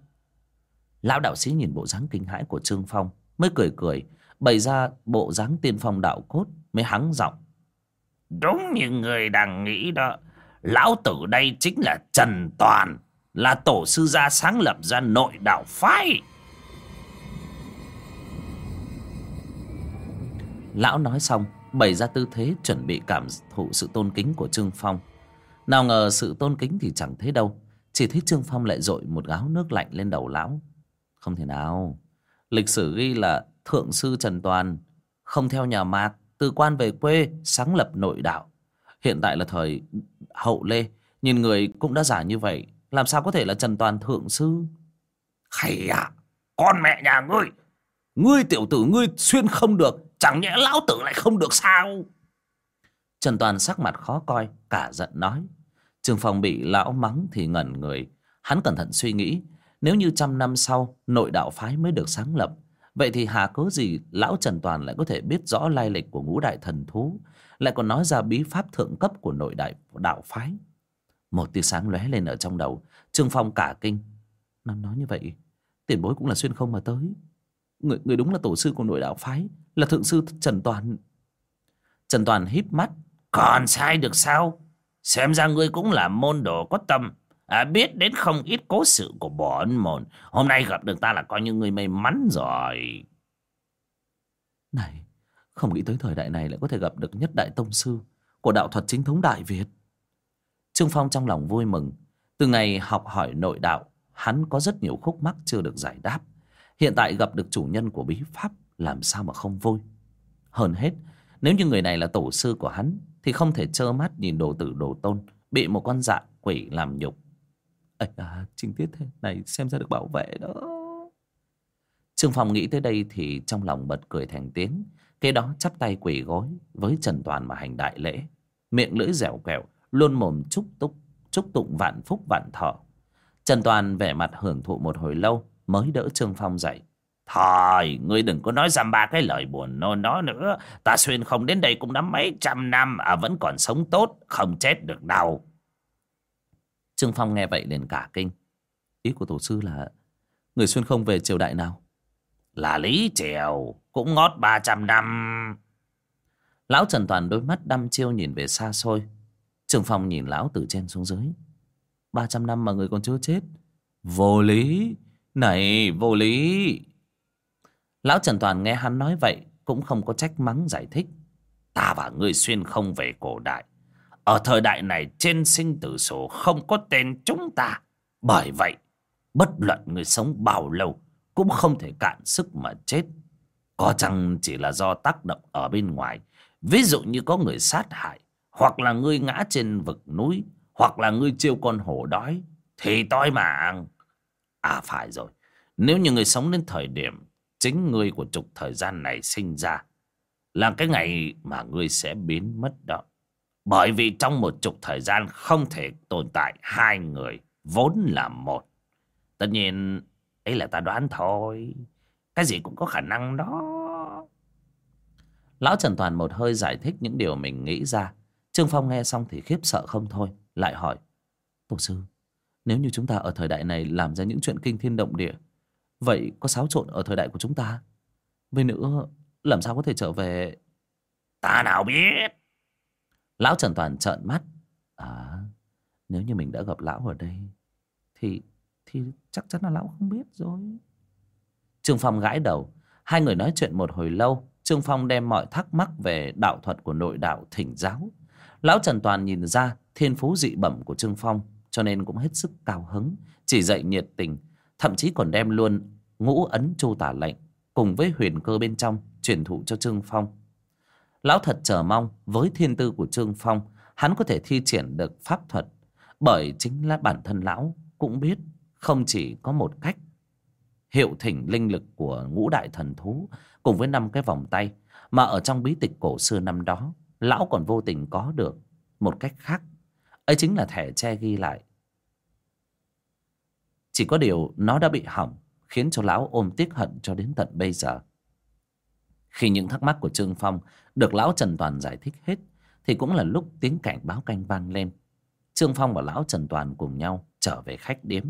Lão đạo sĩ nhìn bộ dáng kinh hãi của Trương Phong Mới cười cười Bày ra bộ dáng tiên phong đạo cốt Mới hắng giọng. Đúng như người đang nghĩ đó Lão tử đây chính là Trần Toàn Là tổ sư gia sáng lập ra nội đạo phái Lão nói xong, Bày ra tư thế chuẩn bị cảm thụ sự tôn kính của Trương Phong. Nào ngờ sự tôn kính thì chẳng thấy đâu, Chỉ thấy Trương Phong lại dội một gáo nước lạnh lên đầu lão. Không thể nào, Lịch sử ghi là Thượng sư Trần Toàn, Không theo nhà Mạc, Từ quan về quê, sáng lập nội đạo. Hiện tại là thời hậu Lê, Nhìn người cũng đã giả như vậy, Làm sao có thể là Trần Toàn Thượng sư? Hay à Con mẹ nhà ngươi Ngươi tiểu tử ngươi xuyên không được Chẳng nhẽ lão tử lại không được sao Trần Toàn sắc mặt khó coi Cả giận nói Trương Phong bị lão mắng thì ngẩn người. Hắn cẩn thận suy nghĩ, nếu như trăm năm sau nội đạo phái mới được sáng lập, vậy thì hà cớ gì lão Trần Toàn lại có thể biết rõ lai lịch của ngũ đại thần thú, lại còn nói ra bí pháp thượng cấp của nội đại đạo phái. Một tia sáng lóe lên ở trong đầu, Trương Phong cả kinh. Nó nói như vậy, tiền bối cũng là xuyên không mà tới. Người, người đúng là tổ sư của nội đạo phái, là thượng sư Trần Toàn. Trần Toàn híp mắt, còn sai được sao? Xem ra ngươi cũng là môn đồ có tâm. À, Biết đến không ít cố sự của bọn môn. Hôm nay gặp được ta là coi như ngươi may mắn rồi. Này Không nghĩ tới thời đại này lại có thể gặp được nhất đại tông sư Của đạo thuật chính thống Đại Việt. Trương Phong trong lòng vui mừng. Từ ngày học hỏi nội đạo Hắn có rất nhiều khúc mắc chưa được giải đáp Hiện tại gặp được chủ nhân của bí pháp Làm sao mà không vui? Hơn hết Nếu như người này là tổ sư của hắn thì không thể trơ mắt nhìn đồ tử đồ tôn bị một con dạ quỷ làm nhục. Ây à, Trình tiết thế này xem ra được bảo vệ đó. Trương phong nghĩ tới đây thì trong lòng bật cười thành tiếng kế đó chắp tay quỳ gối với trần toàn mà hành đại lễ. Miệng lưỡi dẻo quẹo luôn mồm chúc túc chúc tụng vạn phúc vạn thọ. Trần toàn vẻ mặt hưởng thụ một hồi lâu mới đỡ trương phong dậy. Thôi, ngươi đừng có nói giam ba cái lời buồn nôn đó nữa. Ta xuyên không đến đây cũng đã mấy trăm năm à vẫn còn sống tốt, không chết được đâu. Trương phong nghe vậy liền cả kinh. Ý của tổ sư là, người xuyên không về triều đại nào? Là lý triều, cũng ngót ba trăm năm. Lão trần toàn đôi mắt đăm chiêu nhìn về xa xôi. Trương phong nhìn lão từ trên xuống dưới. Ba trăm năm mà người còn chưa chết. Vô lý này, vô lý. Lão trần toàn nghe hắn nói vậy cũng không có trách mắng giải thích. Ta và ngươi xuyên không về cổ đại. Ở thời đại này, trên sinh tử sổ không có tên chúng ta. Bởi vậy, bất luận người sống bao lâu cũng không thể cạn sức mà chết. Có chăng chỉ là do tác động ở bên ngoài? Ví dụ như có người sát hại, hoặc là ngươi ngã trên vực núi, hoặc là ngươi chiêu con hổ đói, thì toi mạng à phải rồi. Nếu như người sống đến thời điểm chính ngươi của trục thời gian này sinh ra, là cái ngày mà ngươi sẽ biến mất đó. Bởi vì trong một trục thời gian không thể tồn tại, hai người vốn là một. Tất nhiên, ấy là ta đoán thôi. Cái gì cũng có khả năng đó. Lão trần toàn một hơi giải thích những điều mình nghĩ ra. Trương phong nghe xong thì khiếp sợ không thôi, lại hỏi tổ sư nếu như chúng ta ở thời đại này làm ra những chuyện kinh thiên động địa vậy có xáo trộn ở thời đại của chúng ta? Với nữa làm sao có thể trở về? Ta nào biết? Lão trần toàn trợn mắt. À nếu như mình đã gặp lão ở đây thì thì chắc chắn là lão không biết rồi. Trương phong gãi đầu. Hai người nói chuyện một hồi lâu trương phong đem mọi thắc mắc về đạo thuật của nội đạo thỉnh giáo. Lão trần toàn nhìn ra thiên phú dị bẩm của trương phong cho nên cũng hết sức cao hứng, chỉ dạy nhiệt tình, thậm chí còn đem luôn ngũ ấn chu tả lệnh cùng với huyền cơ bên trong truyền thụ cho trương phong. Lão thật chờ mong với thiên tư của trương phong, hắn có thể thi triển được pháp thuật, bởi chính là bản thân lão cũng biết không chỉ có một cách hiệu thỉnh linh lực của ngũ đại thần thú cùng với năm cái vòng tay, mà ở trong bí tịch cổ xưa năm đó, lão còn vô tình có được một cách khác. Ấy chính là thẻ che ghi lại chỉ có điều nó đã bị hỏng, khiến cho lão ôm tiếc hận cho đến tận bây giờ. Khi những thắc mắc của trương phong được lão trần toàn giải thích hết, thì cũng là lúc tiếng cảnh báo canh vang lên. Trương phong và lão trần toàn cùng nhau trở về khách điếm.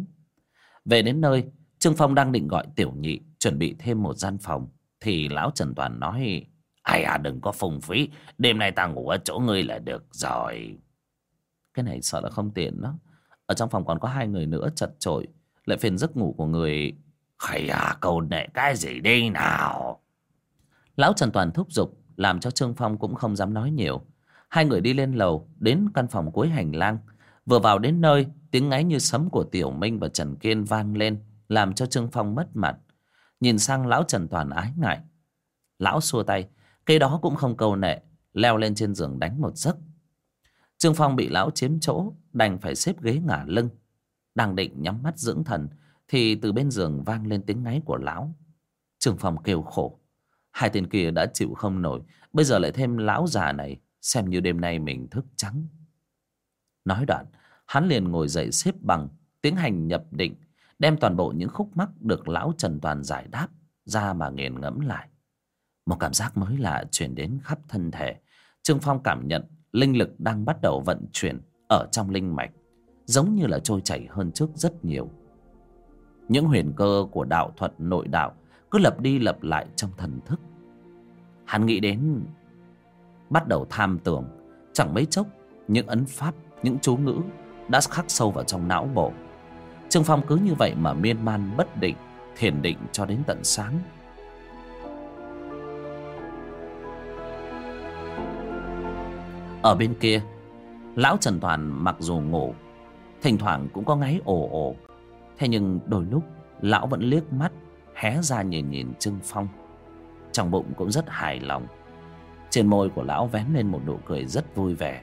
Về đến nơi, trương phong đang định gọi tiểu nhị chuẩn bị thêm một gian phòng, thì lão trần toàn nói, ai à đừng có phung phí, đêm nay ta ngủ ở chỗ ngươi là được rồi. Cái này sợ là không tiện đó. Ở trong phòng còn có hai người nữa chật chội lại phiền giấc ngủ của người khải à cầu nệ cái gì đi nào? Lão trần toàn thúc giục, làm cho trương phong cũng không dám nói nhiều. Hai người đi lên lầu, đến căn phòng cuối hành lang. Vừa vào đến nơi, tiếng ngáy như sấm của tiểu minh và trần kiên vang lên, làm cho trương phong mất mặt. Nhìn sang lão trần toàn ái ngại. Lão xua tay cây đó cũng không câu nệ, leo lên trên giường đánh một giấc. Trương phong bị lão chiếm chỗ, đành phải xếp ghế ngả lưng đang định nhắm mắt dưỡng thần, thì từ bên giường vang lên tiếng ngáy của lão. Trương phong kêu khổ. Hai tên kia đã chịu không nổi. Bây giờ lại thêm lão già này, xem như đêm nay mình thức trắng. Nói đoạn, hắn liền ngồi dậy xếp bằng tiến hành nhập định, đem toàn bộ những khúc mắc được lão trần toàn giải đáp ra mà nghiền ngẫm lại. Một cảm giác mới lạ chuyển đến khắp thân thể. Trương phong cảm nhận linh lực đang bắt đầu vận chuyển ở trong linh mạch giống như là trôi chảy hơn trước rất nhiều. Những huyền cơ của đạo thuật nội đạo cứ lặp đi lặp lại trong thần thức. Hắn nghĩ đến bắt đầu tham tưởng, chẳng mấy chốc, những ấn pháp, những chú ngữ đã khắc sâu vào trong não bộ. Trương phong cứ như vậy mà miên man bất định, thiền định cho đến tận sáng. Ở bên kia, lão trần toàn mặc dù ngủ thỉnh thoảng cũng có ngáy ồ ồ. Thế nhưng đôi lúc, lão vẫn liếc mắt, hé ra nhìn nhìn trương phong. Trong bụng cũng rất hài lòng. Trên môi của lão vén lên một nụ cười rất vui vẻ.